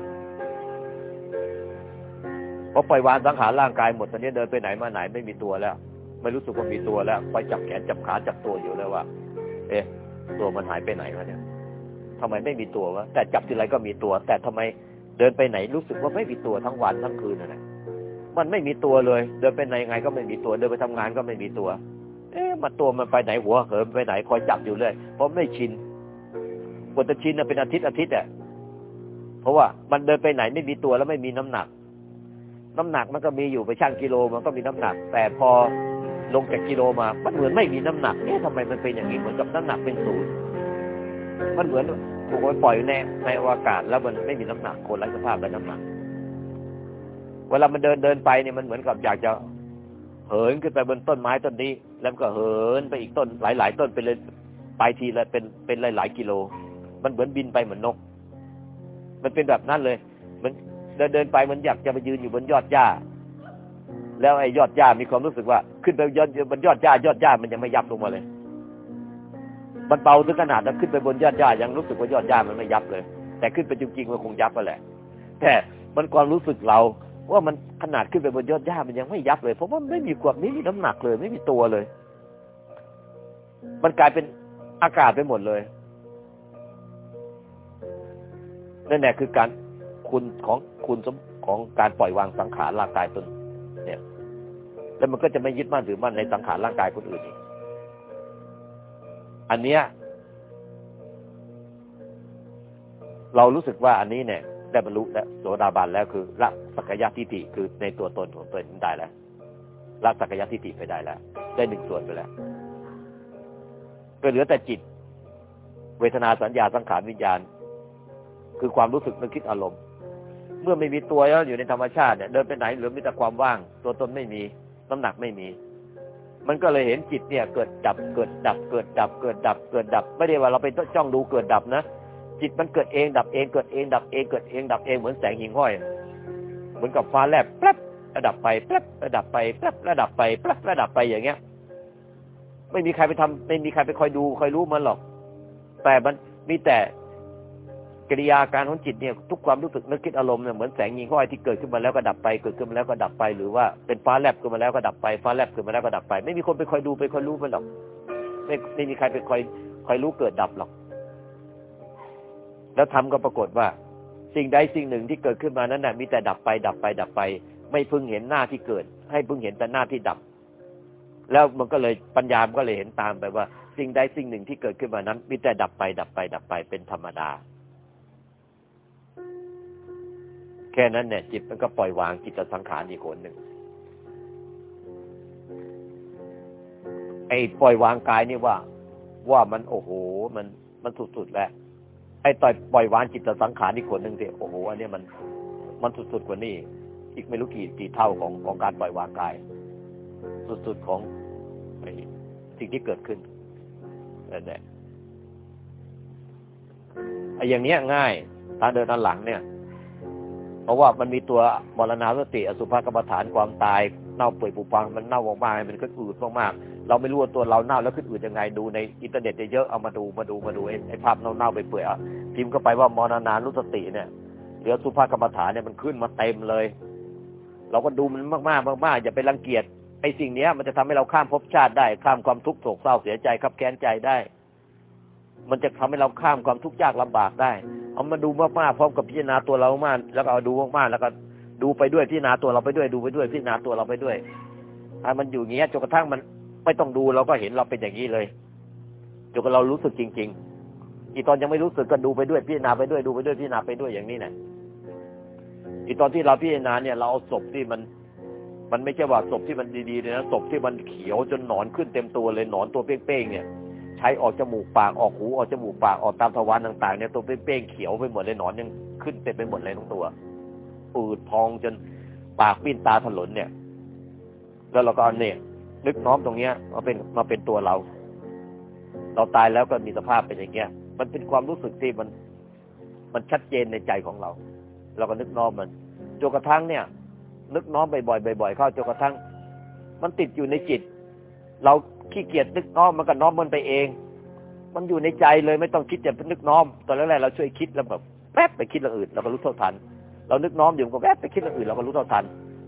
พอปล่อยวางสังขารร่างกายหมดตอนนี้เดินไปไหนมาไหนไม่มีตัวแล้ว ไม่รู้สึกว่ามีตัวแล้วคอยจับแขนจับขาจับตัวอยู่แล้วว่า เอ๊ะ ตัวมันหายไปไหนวะเนี่ยทำไมไม่มีตัววะแต่จับทีไรก็มีตัว แต่ทำไม เดินไปไหนรู้สึกว่าไม่มีตัวทั้งวันทั้งคืนนะมันไม่มีตัวเลย เดินไปไหนยังไงก็ไม่มีตัว เดินไปทำงานก็ไม่มีตัว เอ๊ะมันตัวมันไปไหนหัวเหินไปไหนคอยจับอยู่เลยเพราะไม่ชินกว่าจะชินเป็นอาทิตย์อาทิตย์อะเพราะว่ามันเดินไปไหนไม่มีตัวแล้วไม่มีน้ำหนัก น้ำหนักมันก็มีอยู่ไปช่างกิโลมันก็มีน้ำหนัก แต่พอลงจากกิโลมามันเหมือนไม่มีน้ำหนักเอ๊ะทำไมมันเป็นอย่างนี้เหมือนกับน้ำหนักเป็นศูนย์มันเหมือน ถูกไปปล่อยในในอวกาศ แล้วมันไม่มีน้ำหนักคนไร้สภาพไร้น้ำหนัก เวลามันเดินเดินไปเนี่ยมันเหมือนกับอยากจะเหินขึ้นไปบนต้นไม้ต้นนี้ แล้วก็เหินไปอีกต้นหลาย ๆ ต้นไปเลยไปทีละเป็นเป็นหลาย ๆ กิโล มันเหมือนบินไปเหมือนนก มันเป็นแบบนั้นเลย มันเดินเดินไปมันอยากจะไปยืนอยู่บนยอดหญ้า แล้วไอ้ยอดหญ้ามีความรู้สึกว่า ขึ้นไปยอดบนยอดหญ้ายอดหญ้ามันยังไม่ยับลงมาเลย มันเบาถึงขนาดนั้นขึ้นไปบนยอดหญ้ายังรู้สึกว่ายอดหญ้ามันไม่ยับเลย แต่ขึ้นไปจริงๆมันคงยับไปแหละ แต่มันความรู้สึกเราว่ามันขนาดขึ้นไปบนยอดหญ้ามันยังไม่ยับเลยเพราะว่าไม่มีความไม่มีน้ำหนักเลย ไม่มีตัวเลย มันกลายเป็นอากาศไปหมดเลยนั่นแหละคือการคุณของคุณของการปล่อยวางสังขารร่างกายตนเนี่ย แล้วมันก็จะไม่ยึดมั่นถือมั่นในสังขารร่างกายคนอื่นอีก อันเนี้ยเรารู้สึกว่าอันนี้เนี่ย ได้บรรลุแล้วโสดาบันแล้วคือละสักยะทิฏฐิคือในตัวตนของตัวเองได้แล้วละสักยะทิฏฐิไปได้แล้ว ได้หนึ่งส่วนไปแล้วก็เหลือแต่จิต เวทนาสัญญาสังขารวิญญาณ คือความรู้สึกนึกคิดอารมณ์ เมื่อไม่มีตัวแล้วอยู่ในธรรมชาติเนี่ยเดินไปไหนเหลือมีแต่ความว่าง ตัวตนไม่มีน้ำหนักไม่มี มันก็เลยเห็นจิตเนี่ยเกิดดับเกิดดับเกิดดับเกิดดับเกิดดับ ไม่ได้ว่าเราไปจ้องดูเกิดดับนะจิตมันเกิดเองดับเองเกิดเองดับเองเกิดเองดับเองเหมือนแสงหิ่งห้อย เหมือนกับฟ้าแลบแป๊บระดับไปแป๊บระดับไปแป๊บระดับไปแป๊บระดับไปอย่างเงี้ย ไม่มีใครไปทำไม่มีใครไปคอยดูคอยรู้มันหรอก แต่มันมีแต่ กิริยาการของจิตเนี่ยทุกความรู้สึกนึกคิดอารมณ์เนี่ยเหมือนแสงยิงห้อยที่เกิดขึ้นมาแล้วก็ดับไปเกิดขึ้นมาแล้วก็ดับไป หรือว่าเป็นฟ้าแลบขึ้นมาแล้วก็ดับไปฟ้าแลบขึ้นมาแล้วก็ดับไป ไม่มีคนไปคอยดูไปคอยรู้มันหรอกไม่ไม่มีใครไปคอยคอยรู้เกิดดับหรอก แล้วทำก็ปรากฏว่า สิ่งใดสิ่งหนึ่งที่เกิดขึ้นมานั้นน่ะมีแต่ดับไป ดับไปดับไป ไม่พึงเห็นหน้าที่เกิด ให้พึงเห็นแต่หน้าที่ดับ แล้วมันก็เลยปัญญามก็เลยเห็นตามไปว่า สิ่งใดสิ่งหนึ่งที่เกิดขึ้นมานั้น มีแต่ดับไป ดับไป ดับไปเป็นธรรมดา แค่นั้นเนี่ยจิตมันก็ปล่อยวางจิตสังขารอีกคนหนึ่งไอ้ปล่อยวางกายนี่ว่า ว่ามันโอ้โห มันมันสุดๆแล้วไอ้ต่อยปล่อยวางจิตสังขารอีกคนหนึ่งสิโอ้โห อันนี้มันมันสุดๆกว่านี้ อีกไม่รู้กี่กี่เท่าของของการปล่อยวางกาย สุดๆของไอ้สิ่งที่เกิดขึ้นนั่นแหละไอ้อย่างเนี้ยง่ายทาเดินทาหลังเนี่ย เพราะว่ามันมีตัวมรณาสติอสุภกรรมฐานความตายเน่าเปื่อยผุพังมันเน่ามากๆมันขึ้นอืดมากๆเราไม่รู้ว่าตัวเราเน่าแล้วขึ้นอืดยังไงดูในอินเทอร์เน็ตเยอะเอามาดูมาดูมาดูไอ้ภาพเน่าๆไปเปื่อยพิมพ์เข้าไปว่ามรณานุสติเนี่ยหรืออสุภกรรมฐานเนี่ยมันขึ้นมาเต็มเลย เราก็ดูมันมากๆมากๆอย่าไปรังเกียจไอ้สิ่งเนี้ย มันจะทำให้เราข้ามภพชาติได้ข้ามความทุกข์โศกเศร้าเสียใจขับแค้นใจได้ มันจะทำให้เราข้ามความทุกข์ยากลำบากได้ เอามาดูมากๆพร้อมกับพิจารณาตัวเรามากแล้วก็เอาดูมากๆแล้วก็ดูไปด้วยพิจารณาตัวเราไปด้วยดูไปด้วยพิจารณาตัวเราไปด้วยถ้ามันอยู่งเงี้ยจนกระทั่งมันไม่ต้องดูเราก็เห็นเราเป็นอย่างนี้เลยจนกระเรารู้สึกจริง ๆ อีตอนยังไม่รู้สึกก็ดูไปด้วยพิจารณาไปด้วยดูไปด้วยพิจารณาไปด้วยอย่างนี้นี่ยอีตอนที่เราพิจารณาเนี่ยเราเอาศพที่มัน มันไม่ใช่ว่าศพที่มันดีๆเลยนะศพที่มันเขียวจนหนอนขึ้นเต็มตัวเลยหนอนตัวเป้งๆเนี่ย ช้ออกจมูกปากออกหูออกจมูกปากออกตามทวารต่างๆเนี่ยตัวเป้งๆเขียวไปหมดเลยหนอนยังขึ้นเต็มไปหมดเลยทั้งตัวปูดพองจนปากปิ้นตาถลนเนี่ย แล้วเราก็เอาเนี่ยนึกน้อมตรงเนี้ยมาเป็นมาเป็นตัวเรา เราตายแล้วก็มีสภาพเป็นอย่างเงี้ย มันเป็นความรู้สึกที่มัน มันชัดเจนในใจของเรา เราก็นึกน้อมมันจนกระทั่งเนี่ย นึกน้อมบ่อยๆบ่อยๆเข้าจนกระทั่ง มันติดอยู่ในจิต เรา ขี้เกียจนึกน้อมมันก็น้อมมันไปเอง มันอยู่ในใจเลยไม่ต้องคิดจะนึกน้อม ตอนแรกๆเราช่วยคิดแล้วแบบแป๊บไปคิดเรื่องอื่นเราก็รู้เท่าทัน เรานึกน้อมอยู่ก็แป๊บไปคิดเรื่องอื่นเราก็รู้เท่าทัน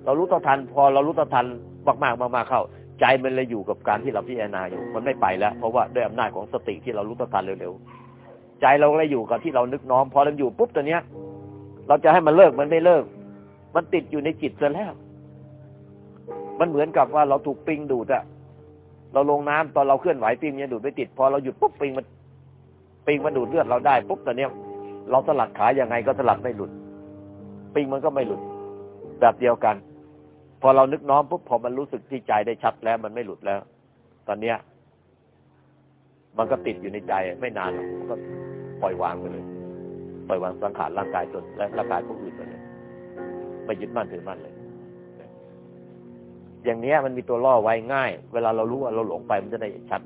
เรารู้เท่าทัน พอเรารู้เท่าทันมากๆมากๆเข้า ใจมันเลยอยู่กับการที่เราพิจารณาอยู่ มันไม่ไปแล้ว เพราะว่าด้วยอำนาจของสติที่เรารู้เท่าทันเร็วๆใจเราเลยอยู่กับที่เรานึกน้อมพอเราอยู่ปุ๊บตัวเนี้ย เราจะให้มันเลิกมันไม่เลิก มันติดอยู่ในจิตซะแล้ว มันเหมือนกับว่าเราถูกปิงดูดอะ เราลงน้ำตอนเราเคลื่อนไหวปิงมันดูดไม่ติด พอเราหยุดปุ๊บปิงมันปิงมันดูดเลือดเราได้ปุ๊บตอนเนี้ยเราสลัดขายังไงก็สลัดไม่หลุด ปิงมันก็ไม่หลุด แบบเดียวกัน พอเรานึกน้อมปุ๊บพอมันรู้สึกที่ใจได้ชัดแล้ว มันไม่หลุดแล้ว ตอนเนี้ย มันก็ติดอยู่ในใจไม่นานหรอกก็ปล่อยวางไปเลย ปล่อยวางสังขารร่างกายตนและร่างกายผู้อื่นไปเลยไม่ยึดมั่นถือมั่นเลย อย่างเนี้ยมันมีตัวล่อไว้ง่าย เวลาเรารู้ว่าเราหลงไปมันจะได้ชัด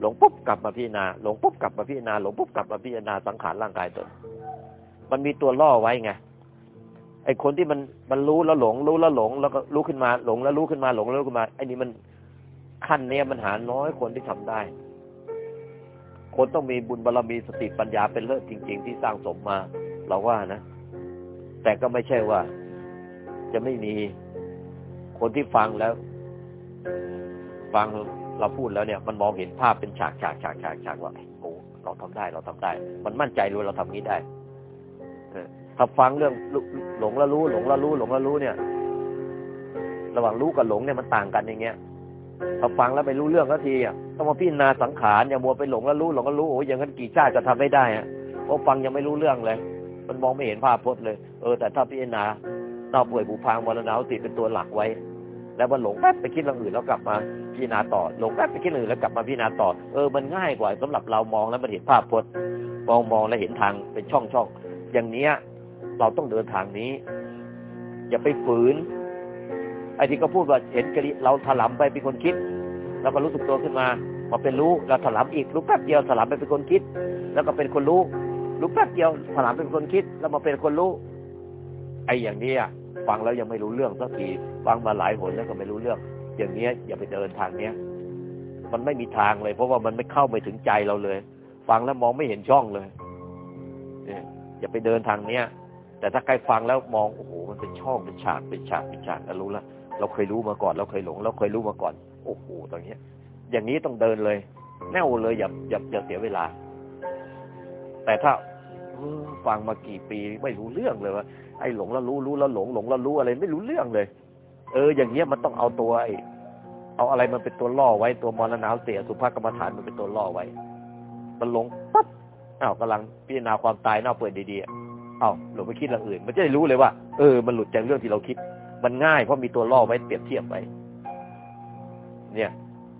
หลงปุ๊บกลับมาพิจารณาหลงปุ๊บกลับมาพิจารณาหลงปุ๊บกลับมาพิจารณาสังขารร่างกายตนมันมีตัวล่อไว้ไงไอ้คนที่มันมันรู้แล้วหลง รู้แล้วหลง แล้วก็รู้ขึ้นมาหลงแล้วรู้ขึ้นมาหลงแล้วรู้ขึ้นมาไอ้นี่มันขั้นเนี้ยมันหาน้อยคนที่ทำได้ คนต้องมีบุญบารรมีสติปัญญาเป็นเลิศจริง ๆ ที่สร้างสมมา เราว่านะ แต่ก็ไม่ใช่ว่า จะไม่มี คนที่ฟังแล้ว ฟังเราพูดแล้วเนี่ย มันมองเห็นภาพเป็นฉากฉากฉากฉากฉากว่าโอ้เราทำได้เราทำได้ มันมั่นใจรู้เราทำนี้ได้ถ้าฟังเรื่องหลงแล้วรู้ หลงแล้วรู้ หลงแล้วรู้เนี่ย ระหว่างรู้กับหลงเนี่ยมันต่างกันอย่างเงี้ยพอฟังแล้วไม่รู้เรื่องก็ทีอะต้องมาพิจารณาสังขารอย่ามัวไปหลงแล้วรู้หลงแล้วรู้โอ้ยอย่างนั้นกี่ชาติก็ทำไม่ได้อะเพราะฟังยังไม่รู้เรื่องเลย มันมองไม่เห็นภาพพจน์เลย เออแต่ถ้าพิจารณาเต้าป่วยบูพางมรณะติดเป็นตัวหลักไว้ แล้วมันหลงแป๊บไปคิดเรื่องอื่นแล้วกลับมาพิจารณาต่อหลงแป๊บไปคิดเรื่องอื่นแล้วกลับมาพิจารณาต่อเออมันง่ายกว่าสำหรับเรามองแล้วมันเห็นภาพพจน์มองมองแล้วเห็นทางเป็นช่องช่องอย่างเนี้ย เราต้องเดินทางนี้ อย่าไปฝืนไอ้ที่ก็พูดว่าเห็นกริเราถลำไปเป็นคนคิด แล้วก็รู้สึกตัวขึ้นมาพอเป็นรู้เราถลำอีกรู้แป๊บเดียวถลำไปเป็นคนคิด แล้วก็เป็นคนรู้รู้แป๊บเดียวถลำเป็นคนคิด แล้วมาเป็นคนรู้ ไอ้อย่างนี้ ฟังแล้วยังไม่รู้เรื่องสักทีฟังมาหลายหนแล้วก็ไม่รู้เรื่อง อย่างเนี้ยอย่าไปเดินทางเนี้ยมันไม่มีทางเลย เพราะว่ามันไม่เข้าไปถึงใจเราเลย ฟังแล้วมองไม่เห็นช่องเลยเนี่ยอย่าไปเดินทางเนี้ย แต่ถ้าใครฟังแล้วมองโอ้โหมันเป็นช่องเป็นฉากเป็นฉากเป็นฉากก็รู้ล้วเราเคยรู้มาก่อน เราเคยหลง เราเคยรู้มาก่อน โอ้โหตรงนี้อย่างนี้ต้องเดินเลย แน่วเลยอย่าอย่าอย่าเสียเวลา แต่ถ้าฟังมากี่ปีไม่รู้เรื่องเลยว่า ไอ้หลงแล้วรู้รู้แล้วหลงหลงแล้วรู้อะไรไม่รู้เรื่องเลย เออ อย่างเงี้ยมันต้องเอาตัวไอ้เอาอะไรมันเป็นตัวล่อไว้ตัวมรณะเสียสุภาพกรรมฐานมันเป็นตัวล่อไว้ มันหลงปั๊บอ้าวกำลังพิจารณาความตายน่าเปิดดีๆอ้าวหลงไปคิดเรื่องอื่น มันจะได้รู้เลยว่า เออ มันหลุดจากเรื่องที่เราคิด มันง่ายเพราะมีตัวล่อไว้เปรียบเทียบไว้เนี่ย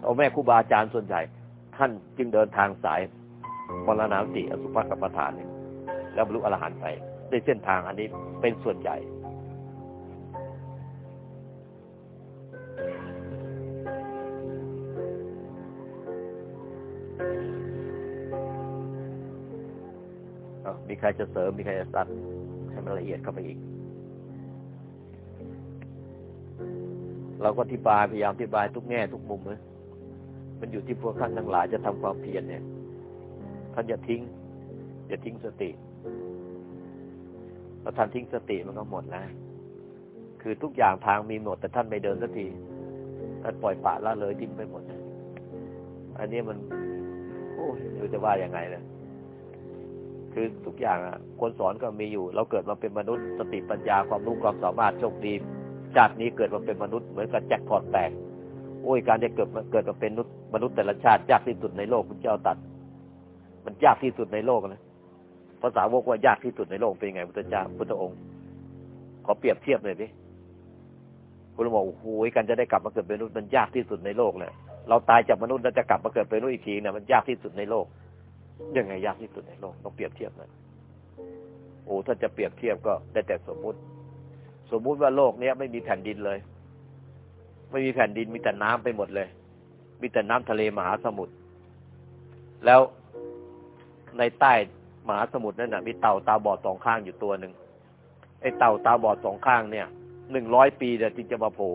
เอาแม่ครูบาอาจารย์ส่วนใหญ่ท่านจึงเดินทางสายมรณะติอสุภกรรมฐานเนี่ยแล้วบรรลุอรหันต์ไป ได้เส้นทางอันนี้เป็นส่วนใหญ่ มีใครจะเสริม มีใครจะตัดให้มันละเอียดเข้าไปอีก เราก็อธิบายพยายามอธิบายทุกแง่ทุกมุมเลยมันอยู่ที่พวกท่านทั้งหลายจะทำความเพียรเนี่ย ท่านอย่าทิ้ง อย่าทิ้งสติ อท่านทิ้งสติมันก็หมดแล้ว คือทุกอย่างทางมีหมด แต่ท่านไม่เดินสักทีท่านปล่อยปะละเลยทิ้งไปหมด อันนี้มัน โอ้ยจะว่ายังไงเลยคือทุกอย่างอะ คนสอนก็มีอยู่ เราเกิดมาเป็นมนุษย์ สติปัญญาความรู้ความสามารถโชคดีชาตินี้เกิดมาเป็นมนุษย์เหมือนกับแจ็คพอตแตกโอ้ยการจะเกิดมาเกิดมาเป็นมนุษย์มนุษย์แต่ละชาติยากที่สุดในโลกคุณเจ้าตัด มันยากที่สุดในโลกนะ ภาษาวกว่ายากที่สุดในโลกเป็นไงพุทธเจ้าพุทธองค์ ขอเปรียบเทียบเลยดิคุณบอกโอ้โหการจะได้กลับมาเกิดเป็นมนุษย์มันยากที่สุดในโลกเลยเราตายจากมนุษย์แล้วจะกลับมาเกิดเป็นมนุษย์อีกทีเนี่ยมันยากที่สุดในโลกยังไงยากที่สุดในโลกต้องเปรียบเทียบนะโอ้ถ้าจะเปรียบเทียบก็ได้แต่สมมุติ สมมุติว่าโลกเนี้ยไม่มีแผ่นดินเลย ไม่มีแผ่นดินมีแต่น้ำไปหมดเลย มีแต่น้ำทะเลมหาสมุทรแล้วในใต้ มหาสมุทรนั่นน่ะมีเต่าตาบอดสองข้างอยู่ตัวหนึ่งไอ้เต่าตาบอดสองข้างเนี่ยหนึ่งร้อยปีเดี๋ยวจึงจะมาโผล่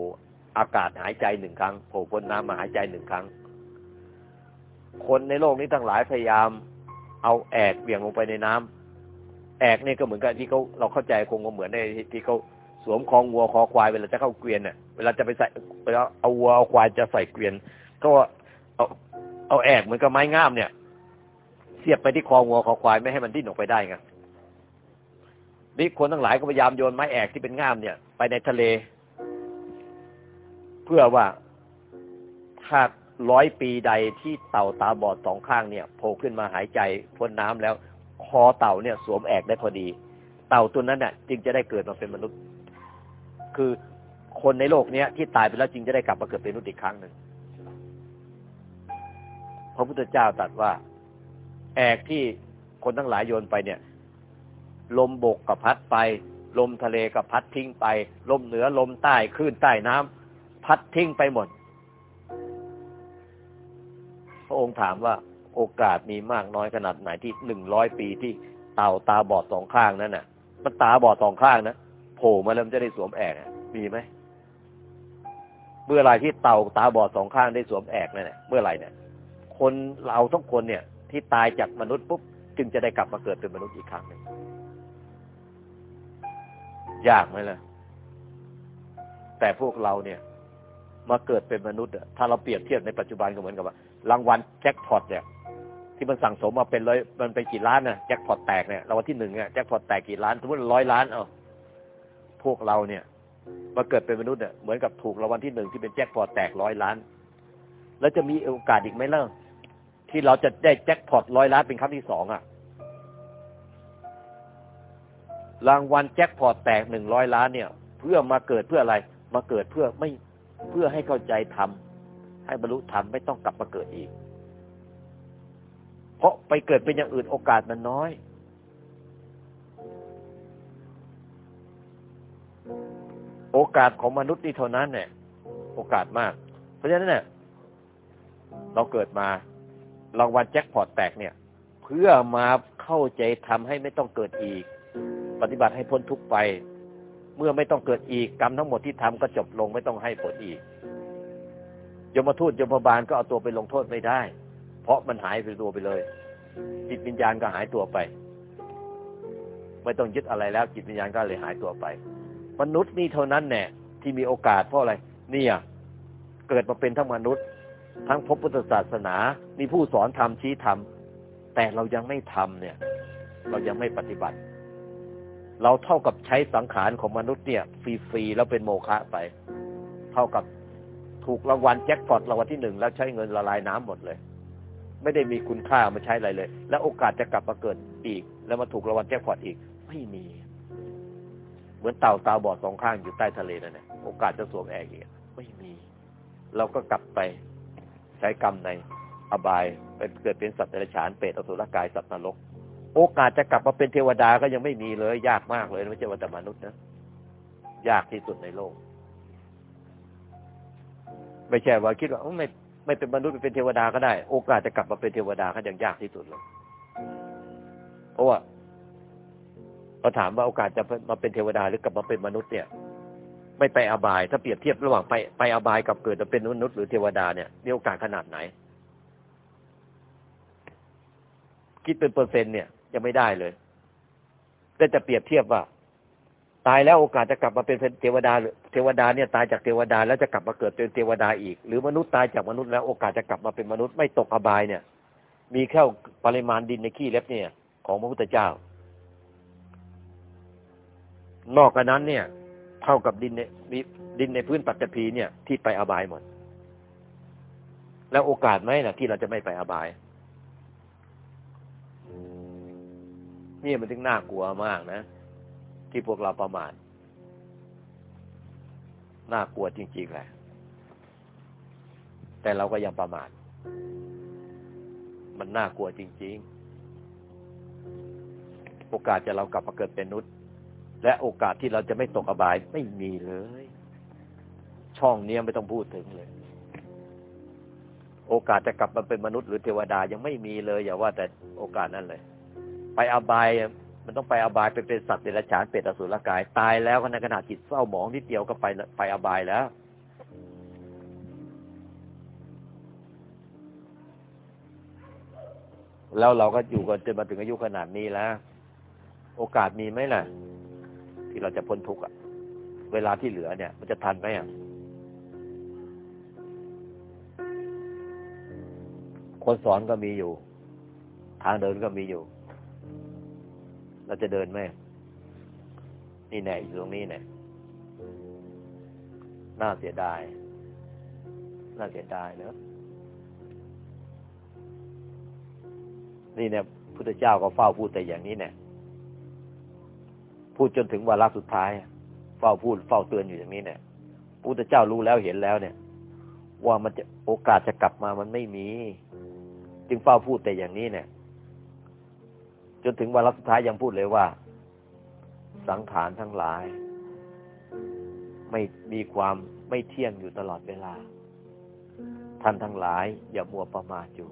อากาศหายใจหนึ่งครั้งโผล่พ้นน้ำมาหายใจหนึ่งครั้ง คนในโลกนี้ทั้งหลายพยายาม เอาแอกเบี่ยงลงไปในน้ำแอกนี่ก็เหมือนกับที่เขาเราเข้าใจคงก็เหมือนในที่เขาสวมคองวัวคอควายเวลาจะเข้าเกวียนเนี่ยเวลาจะไปใส่เวลาเอาวัวเอาควายจะใส่เกวียน ก็เอาเอาแอกเหมือนกับไม้งามเนี่ย เสียบไปที่คอวัวคอควายไม่ให้มันดิ้นออกไปได้ไงนี่คนทั้งหลายก็พยายามโยนไม้แอกที่เป็นง่ามเนี่ย ไปในทะเล เพื่อว่าถ้าร้อยปีใดที่เต่าตาบอดสองข้างเนี่ยโผล่ขึ้นมาหายใจพ้นน้ำแล้ว คอเต่าเนี่ย สวมแอกได้พอดี เต่าตัวนั้นเนี่ยจึงจะได้เกิดมาเป็นมนุษย์ คือคนในโลกเนี้ยที่ตายไปแล้วจริงจะได้กลับมาเกิดเป็นมนุษย์อีกครั้งหนึ่งพระพุทธเจ้าตรัสว่า แอกที่คนทั้งหลายโยนไปเนี่ย ลมบกกับพัดไป ลมทะเลกับพัดทิ้งไป ลมเหนือลมใต้คลื่นใต้น้ำพัดทิ้งไปหมด พระองค์ถามว่าโอกาสมีมากน้อยขนาดไหนที่หนึ่งร้อยปีที่เต่าตาบอดสองข้างนั่นน่ะ มันตาบอดสองข้างนะโผล่มาแล้วมันจะได้สวมแอกมีไหมเมื่อไรที่เต่าตาบอดสองข้างได้สวมแอกนั่นแหละเมื่อไรเนี่ย คนเราทุกคนเนี่ย ที่ตายจากมนุษย์ปุ๊บจึงจะได้กลับมาเกิดเป็นมนุษย์อีกครั้งหนึ่งยากไหมล่ะ แต่พวกเราเนี่ย มาเกิดเป็นมนุษย์ถ้าเราเปรียบเทียบในปัจจุบันก็เหมือนกับว่ารางวัลแจ็คพอตเนี่ย ที่มันสั่งสมมาเป็นร้อยมันเป็นกี่ล้านนะแจ็คพอตแตกเนี่ยรางวัลที่หนึ่งเนี่ยแจ็คพอตแตกกี่ล้านสมมติร้อยล้านเอาพวกเราเนี่ยมาเกิดเป็นมนุษย์เนี่ยเหมือนกับถูกรางวัลที่หนึ่งที่เป็นแจ็คพอตแตกร้อยล้าน แล้วจะมีโอกาสอีกไหมล่ะ ที่เราจะได้แจ็คพอตร้อยล้านเป็นครั้งที่สองอะ รางวัลแจ็คพอตแตกหนึ่งร้อยล้านเนี่ย เพื่อมาเกิดเพื่ออะไร มาเกิดเพื่อไม่เพื่อให้เข้าใจธรรมให้บรรลุธรรมไม่ต้องกลับมาเกิดอีก เพราะไปเกิดเป็นอย่างอื่นโอกาสมันน้อย โอกาสของมนุษย์นี่เท่านั้นเนี่ยโอกาสมาก เพราะฉะนั้นเนี่ยเราเกิดมา รางวัลแจ็คพอตแตกเนี่ย เพื่อมาเข้าใจทำให้ไม่ต้องเกิดอีก ปฏิบัติให้พ้นทุกไป เมื่อไม่ต้องเกิดอีกกรรมทั้งหมดที่ทำก็จบลงไม่ต้องให้ผลอีกยมทูตยมบาลก็เอาตัวไปลงโทษไม่ได้ เพราะมันหายไปตัวไปเลย จิตวิญญาณก็หายตัวไป ไม่ต้องยึดอะไรแล้ว จิตวิญญาณก็เลยหายตัวไป มนุษย์นี่เท่านั้นแน่ที่มีโอกาสเพราะอะไร เนี่ย เกิดมาเป็นทั้งมนุษย์ ทั้งพบพุทธศาสนา มีผู้สอนธรรมชี้ธรรม แต่เรายังไม่ทำเนี่ย เรายังไม่ปฏิบัติ เราเท่ากับใช้สังขารของมนุษย์เนี่ย ฟรีๆแล้วเป็นโมฆะไป เท่ากับถูกรางวัลแจ็คพอตรางวัลที่หนึ่งแล้วใช้เงินละลายน้ำหมดเลย ไม่ได้มีคุณค่ามาใช้อะไรเลย แล้วโอกาสจะกลับมาเกิดอีก แล้วมาถูกรางวัลแจ็คพอตอีก ไม่มี เหมือนเต่าตาบอดสองข้างอยู่ใต้ทะเลนั่นแหละโอกาสจะสวมแอกอีกไม่มี เราก็กลับไป ช้กรรมในอบายไปเกิดเป็นสัตว์เดรัจฉานเปรตอสุรกายสัตว์นรก โอกาสจะกลับมาเป็นเทวดาก็ยังไม่มีเลย ยากมากเลยไม่ใช่ว่าแต่มนุษย์นะยากที่สุดในโลก ไม่ใช่ว่าคิดว่าไม่ไม่เป็นมนุษย์เป็นเทวดาก็ได้ โอกาสจะกลับมาเป็นเทวดาก็ยังยากที่สุดเลยเพราะว่าพอถามว่าโอกาสจะมาเป็นเทวดาหรือกลับมาเป็นมนุษย์เนี่ย ไม่ไปอบาย ถ้าเปรียบเทียบระหว่างไปไปอบายกับเกิดจะเป็นมนุษย์หรือเทวดาเนี่ยมีโอกาสขนาดไหน คิดเป็นเปอร์เซ็นต์เนี่ยยังไม่ได้เลยแต่จะเปรียบเทียบว่า ตายแล้วโอกาสจะกลับมาเป็นเทวดาเทวดาเนี่ยตายจากเทวดาแล้วจะกลับมาเกิดเป็นเทวดาอีก หรือมนุษย์ตายจากมนุษย์แล้วโอกาสจะกลับมาเป็นมนุษย์ไม่ตกอบายเนี่ย มีแค่ปริมาณดินในขี้เล็บเนี่ย ของพระพุทธเจ้า นอกจากนั้นเนี่ย เท่ากับดินในมีดินในพื้นปัจจพีเนี่ย ที่ไปอบายหมด แล้วโอกาสไหมนะที่เราจะไม่ไปอบายนี่มันถึงน่ากลัวมากนะ ที่พวกเราประมาทน่ากลัวจริงๆแหละ แต่เราก็ยังประมาทมันน่ากลัวจริง ๆ โอกาสจะเรากลับมาเกิดเป็นนุษย์ และโอกาสที่เราจะไม่ตกอบายไม่มีเลย ช่องเนี้ยไม่ต้องพูดถึงเลย โอกาสจะกลับมาเป็นมนุษย์หรือเทวดายังไม่มีเลย อย่าว่าแต่โอกาสนั้นเลย ไปอบายมันต้องไปอบายไปเป็นสัตว์เดรัจฉานเปรตอสุรกาย ตายแล้วในขณะจิตเศร้าหมองนิดเดียวก็ไปไปอบายแล้ว แล้วเราก็อยู่กันจนมาถึงอายุขนาดนี้แล้ว โอกาสมีไหมล่ะ ที่เราจะพ้นทุกข์อะเวลาที่เหลือเนี่ย มันจะทันไหมอะคนสอนก็มีอยู่ ทางเดินก็มีอยู่ เราจะเดินไหมนี่แน่อยู่ตรงนี้แน่น่าเสียดาย น่าเสียดายเนอะนี่เนี่ยพุทธเจ้าก็เฝ้าพูดแต่อย่างนี้เนี่ย พูดจนถึงวาระสุดท้าย เฝ้าพูดเฝ้าเตือนอยู่อย่างนี้เนี่ยพุทธเจ้ารู้แล้วเห็นแล้วเนี่ย ว่ามันจะโอกาสจะกลับมามันไม่มี จึงเฝ้าพูดแต่อย่างนี้เนี่ย จนถึงวาระสุดท้ายยังพูดเลยว่า สังขารทั้งหลาย ไม่มีความไม่เที่ยงอยู่ตลอดเวลาท่านทั้งหลาย อย่ามัวประมาทอยู่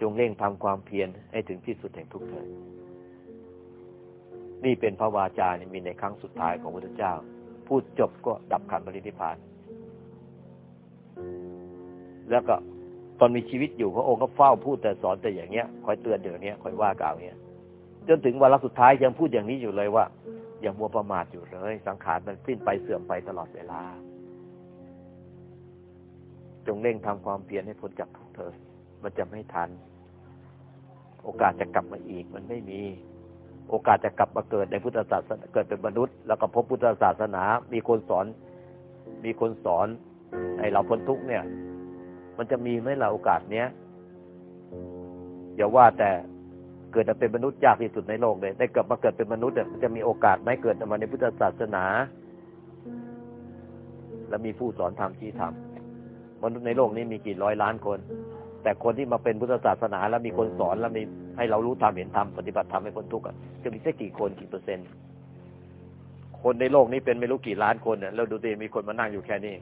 จงเร่งทำความเพียรให้ถึงที่สุดแห่งทุกเถิด นี่เป็นพระวาจานี่มีในครั้งสุดท้ายของพระพุทธเจ้า พูดจบก็ดับขันบริณิพาน แล้วก็ตอนมีชีวิตอยู่พระองค์ก็เฝ้าพูดแต่สอนแต่อย่างเงี้ยคอยเตือนอย่างเนี้ยคอยว่ากล่าวเนี้ยจนถึงวาระสุดท้ายยังพูดอย่างนี้อยู่เลยว่า อย่ามัวประมาทอยู่เลย สังขารมันสิ้นไปเสื่อมไปตลอดเวลา จงเร่งทำความเพียรให้พ้นจากทุกเถิดมันจะไม่ทัน โอกาสจะกลับมาอีกมันไม่มี โอกาสจะกลับมาเกิดในพุทธศาสนาเกิดเป็นมนุษย์ แล้วก็พบพุทธศาสนา มีคนสอน มีคนสอนให้เราพ้นทุกเนี่ย มันจะมีไหมล่ะโอกาสเนี้ยอย่าว่าแต่เกิดมาเป็นมนุษย์ยากที่สุดในโลกเลย ได้กลับมาเกิดเป็นมนุษย์เนี่ยมันจะมีโอกาสไหมเกิดมาในพุทธศาสนา และมีผู้สอนธรรมที่ทำมนุษย์ในโลกนี้มีกี่ร้อยล้านคน แต่คนที่มาเป็นพุทธศาสนา แล้วมีคนสอนแล้วมี ให้เรารู้ธรรมเห็นธรรมปฏิบัติธรรมให้พ้นทุกข์จะมีแค่กี่คนกี่เปอร์เซ็นต์ คนในโลกนี้เป็นไม่รู้กี่ล้านคนเนี่ยเราดูดิมีคนมานั่งอยู่แค่นี้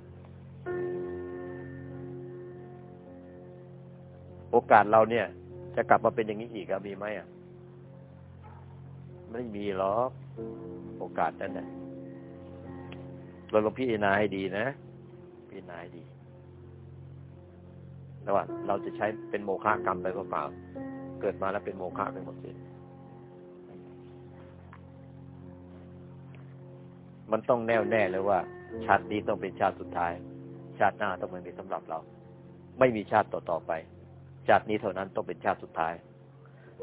โอกาสเราเนี่ย จะกลับมาเป็นอย่างนี้อีกมีไหมอะไม่มีหรอกโอกาสนั้นนะเราลองพิจารณาให้ดีนะพิจารณาให้ดีแล้วว่าเราจะใช้เป็นโมฆะกรรมไปเปล่า เกิดมาแล้วเป็นโมฆะไปหมดเลยมันต้องแน่วแน่เลยว่า ชาตินี้ต้องเป็นชาติสุดท้าย ชาติหน้าต้องไม่มีสำหรับเรา ไม่มีชาติต่อๆไป ชาตินี้เท่านั้นต้องเป็นชาติสุดท้าย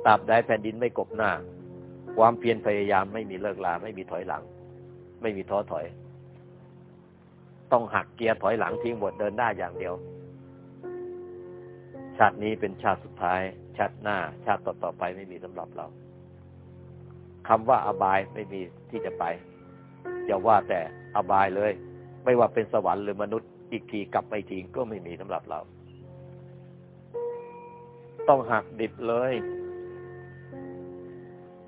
ตราบใดแผ่นดินไม่กบหน้า ความเพียรพยายามไม่มีเลิกลาไม่มีถอยหลัง ไม่มีท้อถอย ต้องหักเกียร์ถอยหลังทิ้งหมดเดินหน้าอย่างเดียว ชาตินี้เป็นชาติสุดท้ายาติหน้า ชาติต่อๆไปไม่มีสำหรับเราคำว่าอบายไม่มีที่จะไปอย่าว่าแต่อบายเลย ไม่ว่าเป็นสวรรค์หรือมนุษย์ อีกทีกลับไปทีก็ไม่มีสำหรับเรา ต้องหักดิบเลย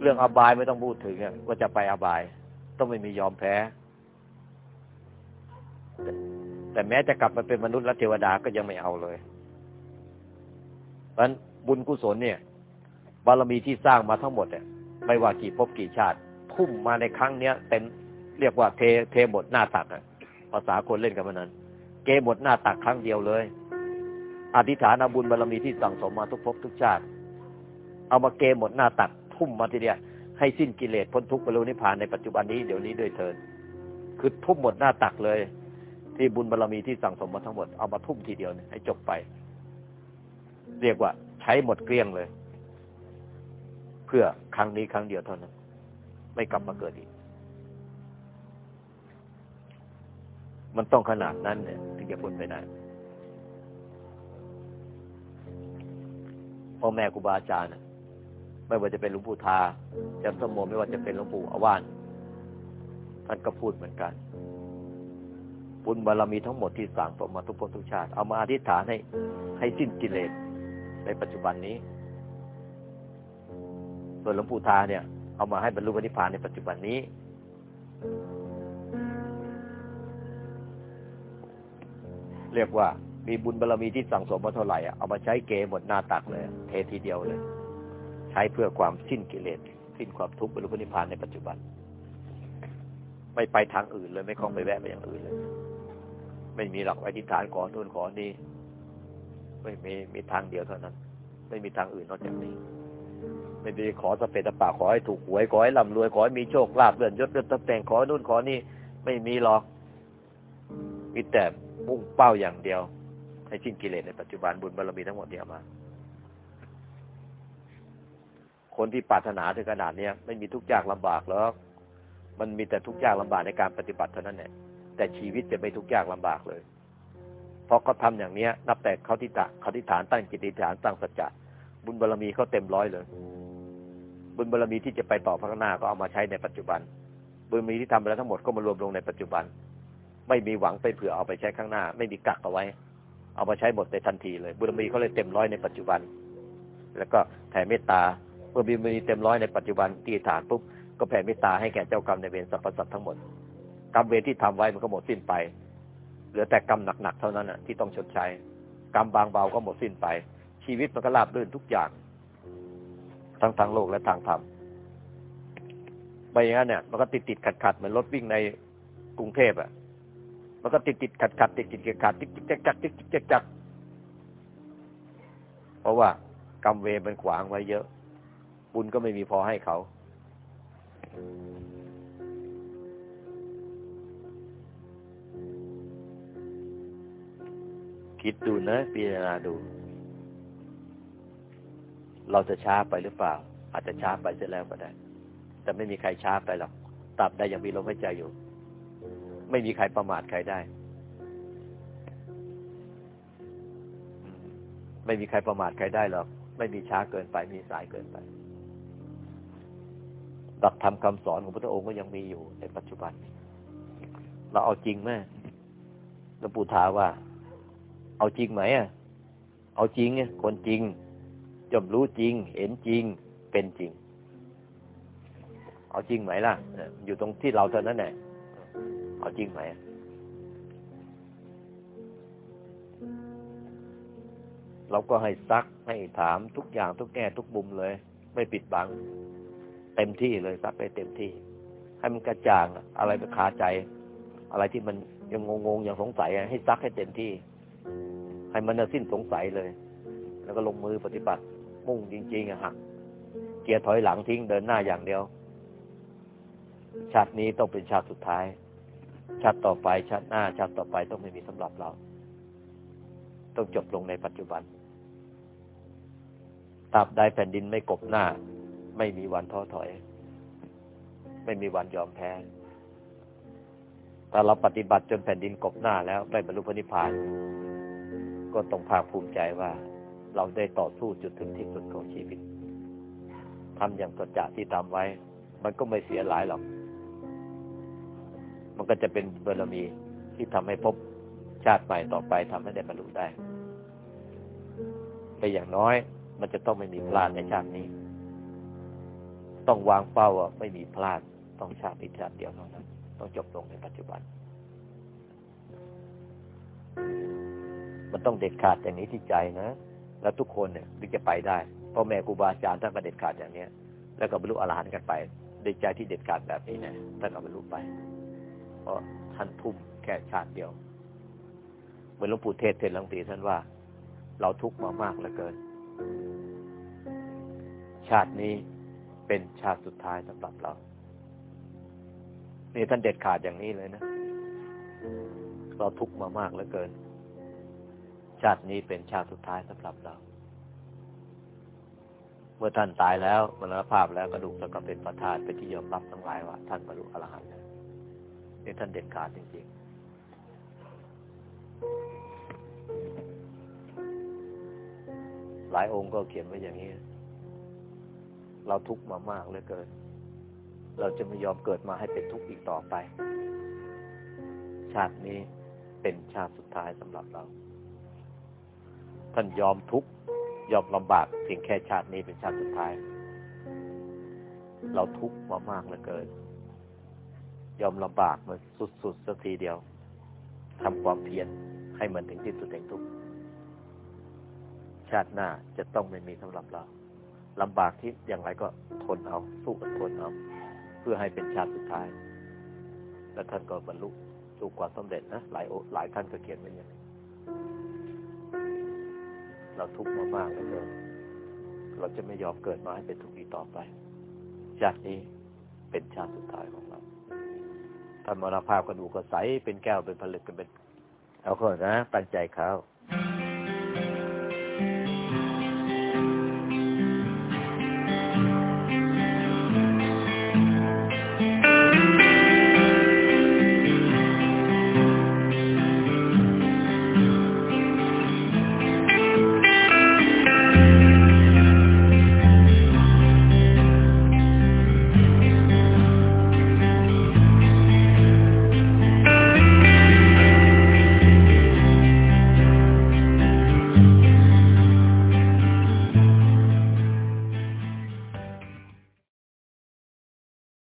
เรื่องอบายไม่ต้องพูดถึงว่าจะไปอบาย ต้องไม่มียอมแพ้ แต่แม้จะกลับมาเป็นมนุษย์และเทวดาก็ยังไม่เอาเลยเพราะฉะนั้น บุญกุศลเนี่ย บารมีที่สร้างมาทั้งหมดเนี่ยไม่ว่ากี่ภพกี่ชาติ พุ่มมาในครั้งเนี้ยเต็มเรียกว่าเทเทหมดหน้าตักอะภาษาคนเล่นกันมานั้น เกหมดหน้าตักครั้งเดียวเลย อธิษฐานอาบุญบารมีที่สั่งสมมาทุกภพทุกชาติ เอามาเกหมดหน้าตักทุ่มมาทีเดียวให้สิ้นกิเลสพ้นทุกข์บรรลุนิพพานในปัจจุบันนี้เดี๋ยวนี้ด้วยเถิดคือทุ่มหมดหน้าตักเลย ที่บุญบารรมีที่สั่งสมมาทั้งหมดเอามาทุ่มทีเดียวให้จบไป เรียกว่า ใช้หมดเกลี้ยงเลย เพื่อครั้งนี้ครั้งเดียวเท่านั้น ไม่กลับมาเกิดอีก มันต้องขนาดนั้นเนี่ยถึงจะพ้นไปได้พ่อแม่ครูบาอาจารย์ไม่ว่าจะเป็นหลวงปู่ทาจำสมโมไม่ว่าจะเป็นหลวงปู่อาวานท่านก็พูดเหมือนกัน บุญบารมีทั้งหมดที่สั่งสมมาทุกภพทุกชาติ เอามาอธิษฐานให้ ให้สิ้นกิเลส ในปัจจุบันนี้ ส่วนหลวงปู่ทาเนี่ย เอามาให้บรรลุพระนิพพานในปัจจุบันนี้ เรียกว่ามีบุญบารรมีที่สั่งสมมาเท่าไหร่เอามาใช้เกหมดหน้าตักเลย เททีเดียวเลย ใช้เพื่อความสิ้นกิเลสสิ้นความทุกข์บรรลุพระนิพพานในปัจจุบัน ไม่ไปทางอื่นเลยไม่คล้องไปแวะไปอย่างอื่นเลย ไม่มีหลักอธิษฐานขอนู่นขอนี่ ไม่มีมีทางเดียวเท่านั้น ไม่มีทางอื่นนอกจากนี้ ไม่ได้ขอสเปตปาขอให้ถูกหวยขอให้ร่ำรวยขอให้มีโชคลาภเลื่อนยศเลื่อนตำแหน่งขอนู่นขอนี่ไม่มีหรอกมีแต่มุ่งเป้าอย่างเดียว ให้สิ้นกิเลสในปัจจุบันบุญบารมีทั้งหมดเดียวมา คนที่ปรารถนาถึงขนาดเนี้ยไม่มีทุกข์ยากลำบากหรอกมันมีแต่ทุกข์ยากลำบากในการปฏิบัติเท่านั้นแหละแต่ชีวิตจะไม่ทุกข์ยากลำบากเลย เพราะเขาทาอย่างเนี้ย นับแต่เขาที่ตะเขาที่ฐานตั้งจิติฐานตั้งสัจจะบุญบารรมีเขาเต็มร้อยเลย บุญบารรมีที่จะไปต่อพัฒนาก็เอามาใช้ในปัจจุบัน บุญบารมีที่ทำไปแล้วทั้งหมดก็มารวมลงในปัจจุบัน ไม่มีหวังไปเผื่อเอาไปใช้ข้างหน้า ไม่มีกักเอาไว้ เอามาใช้หมดในทันทีเลย บุญมีเขาเลยเต็มร้อยในปัจจุบัน แล้วก็แผ่เมตตาเมื่อมีมีเต็มร้อยในปัจจุบันที่ฐานปุ๊บก็แผ่เมตตาให้แก่เจ้ากรรมในเวรสรรพสัตว์ทั้งหมดกรรมเวรที่ทำไว้มันก็หมดสิ้นไป เหลือแต่กรรมหนักๆเท่านั้นอะที่ต้องชดใช้ กรรมบางเบาก็หมดสิ้นไป ชีวิตมันก็ราบรื่นทุกอย่าง ทั้งทางโลกและทางธรรมไปอย่างนั้นเนี่ยมันก็ติดติดขัดขัดเหมือนรถวิ่งในกรุงเทพอะ มันก็ติดติดขัดขัดติดติดขัดขัดติดติดจักจักติดติดจักจักเพราะว่ากรรมเวรมันขวางไว้เยอะ บุญก็ไม่มีพอให้เขา คิดดูนะพิจารณาดู เราจะช้าไปหรือเปล่า อาจจะช้าไปเสียแล้วก็ได้ แต่ไม่มีใครช้าไปหรอกตราบใดยังมีลมหายใจอยู่ ไม่มีใครประมาทใครได้ ไม่มีใครประมาทใครได้หรอก ไม่มีช้าเกินไป มีสายเกินไปหลักธรรมคำสอนของพระองค์ก็ยังมีอยู่ในปัจจุบัน เราเอาจริงไหมหลวงปู่ถาว่า เอาจริงไหมอะ เอาจริงไงคนจริงจมรู้จริง เห็นจริง เป็นจริง เอาจริงไหมล่ะ อยู่ตรงที่เราเท่านั้นแหละเอาจริงไหมเราก็ให้ซักให้ถามทุกอย่างทุกแง่ทุกมุมเลย ไม่ปิดบัง เต็มที่เลยซักไปเต็มที่ ให้มันกระจ่างอะไรไปคาใจ อะไรที่มันยังงงๆยังสงสัยให้ซักให้เต็มที่ ให้มันน่ะสิ้นสงสัยเลย แล้วก็ลงมือปฏิบัติ มุ่งจริง ๆอะหักเกียร์ถอยหลังทิ้งเดินหน้าอย่างเดียว ชาตินี้ต้องเป็นชาติสุดท้าย ชาติต่อไปชาติหน้า ชาติต่อไปต้องไม่มีสำหรับเรา ต้องจบลงในปัจจุบันตราบใดแผ่นดินไม่กบหน้า ไม่มีวันท้อถอย ไม่มีวันยอมแพ้ถ้าเราปฏิบัติจนแผ่นดินกบหน้าแล้วได้บรรลุพระนิพพาน ก็ต้องภาคภูมิใจว่า เราได้ต่อสู้จุดถึงที่สุดของชีวิตทำอย่างสัจจะที่ทำไว้ มันก็ไม่เสียหลายหรอก มันก็จะเป็นบารมีที่ทำให้พบชาติใหม่ต่อไปทำให้ได้บรรลุได้ แต่อย่างน้อยมันจะต้องไม่มีพลาดในชาตินี้ ต้องวางเป้าว่าไม่มีพลาด ต้องชาตินี้ชาติเดียวเท่านั้น ต้องจบลงในปัจจุบัน มันต้องเด็ดขาดอย่างนี้ที่ใจนะ แล้วทุกคนเนี่ยถึงจะไปได้พ่อแม่ครูบาอาจารย์ท่านก็เด็ดขาดอย่างเนี้ย แล้วก็บรรลุอรหันต์กันไปด้วยใจที่เด็ดขาดแบบนี้เนี่ยท่านก็บรรลุไปเพราะท่านทุ่มแค่ชาติเดียว เหมือนหลวงปู่เทศเทศหลังตีท่านว่า เราทุกข์มามากเหลือเกิน ชาตินี้เป็นชาติสุดท้ายสำหรับเรา นี่ท่านเด็ดขาดอย่างนี้เลยนะ เราทุกข์มามากเหลือเกิน ชาตินี้เป็นชาติสุดท้ายสำหรับเรา เมื่อท่านตายแล้วมรณภาพแล้วกระดูกสังกเป็นประธานเป็นที่ยอมรับทั้งหลายว่า ท่านบรรลุอรหันต์แล้วนี่ท่านเด็ดขาดจริงๆ หลายองค์ก็เขียนไว้อย่างนี้ เราทุกข์มามากเหลือเกิน เราจะไม่ยอมเกิดมาให้เป็นทุกข์อีกต่อไป ชาตินี้เป็นชาติสุดท้ายสำหรับเรา ท่านยอมทุกข์ยอมลำบากเพียงแค่ชาตินี้เป็นชาติสุดท้าย เราทุกข์มามากเหลือเกิน ยอมลำบากมาสุดๆสักทีเดียวทำความเพียรให้มันถึงที่สุดแห่งทุกข์ชาติหน้าจะต้องไม่มีสำหรับเราลำบากที่อย่างไรก็ทนเอา สู้กับทนเอา เพื่อให้เป็นชาติสุดท้าย และท่านก็บรรลุสู่ความสำเร็จนะหลายโอหลายท่านก็เขียนไว้อย่างนี้ เราทุกข์มามากเหลือเกินเราจะไม่ยอมเกิดมาให้เป็นทุกข์อีกต่อไป ชาตินี้เป็นชาติสุดท้ายของเราท่านมรณภาพกระดูกก็ใสเป็นแก้วเป็นผลึกกันเป็น เอาคนนะตั้งใจเขา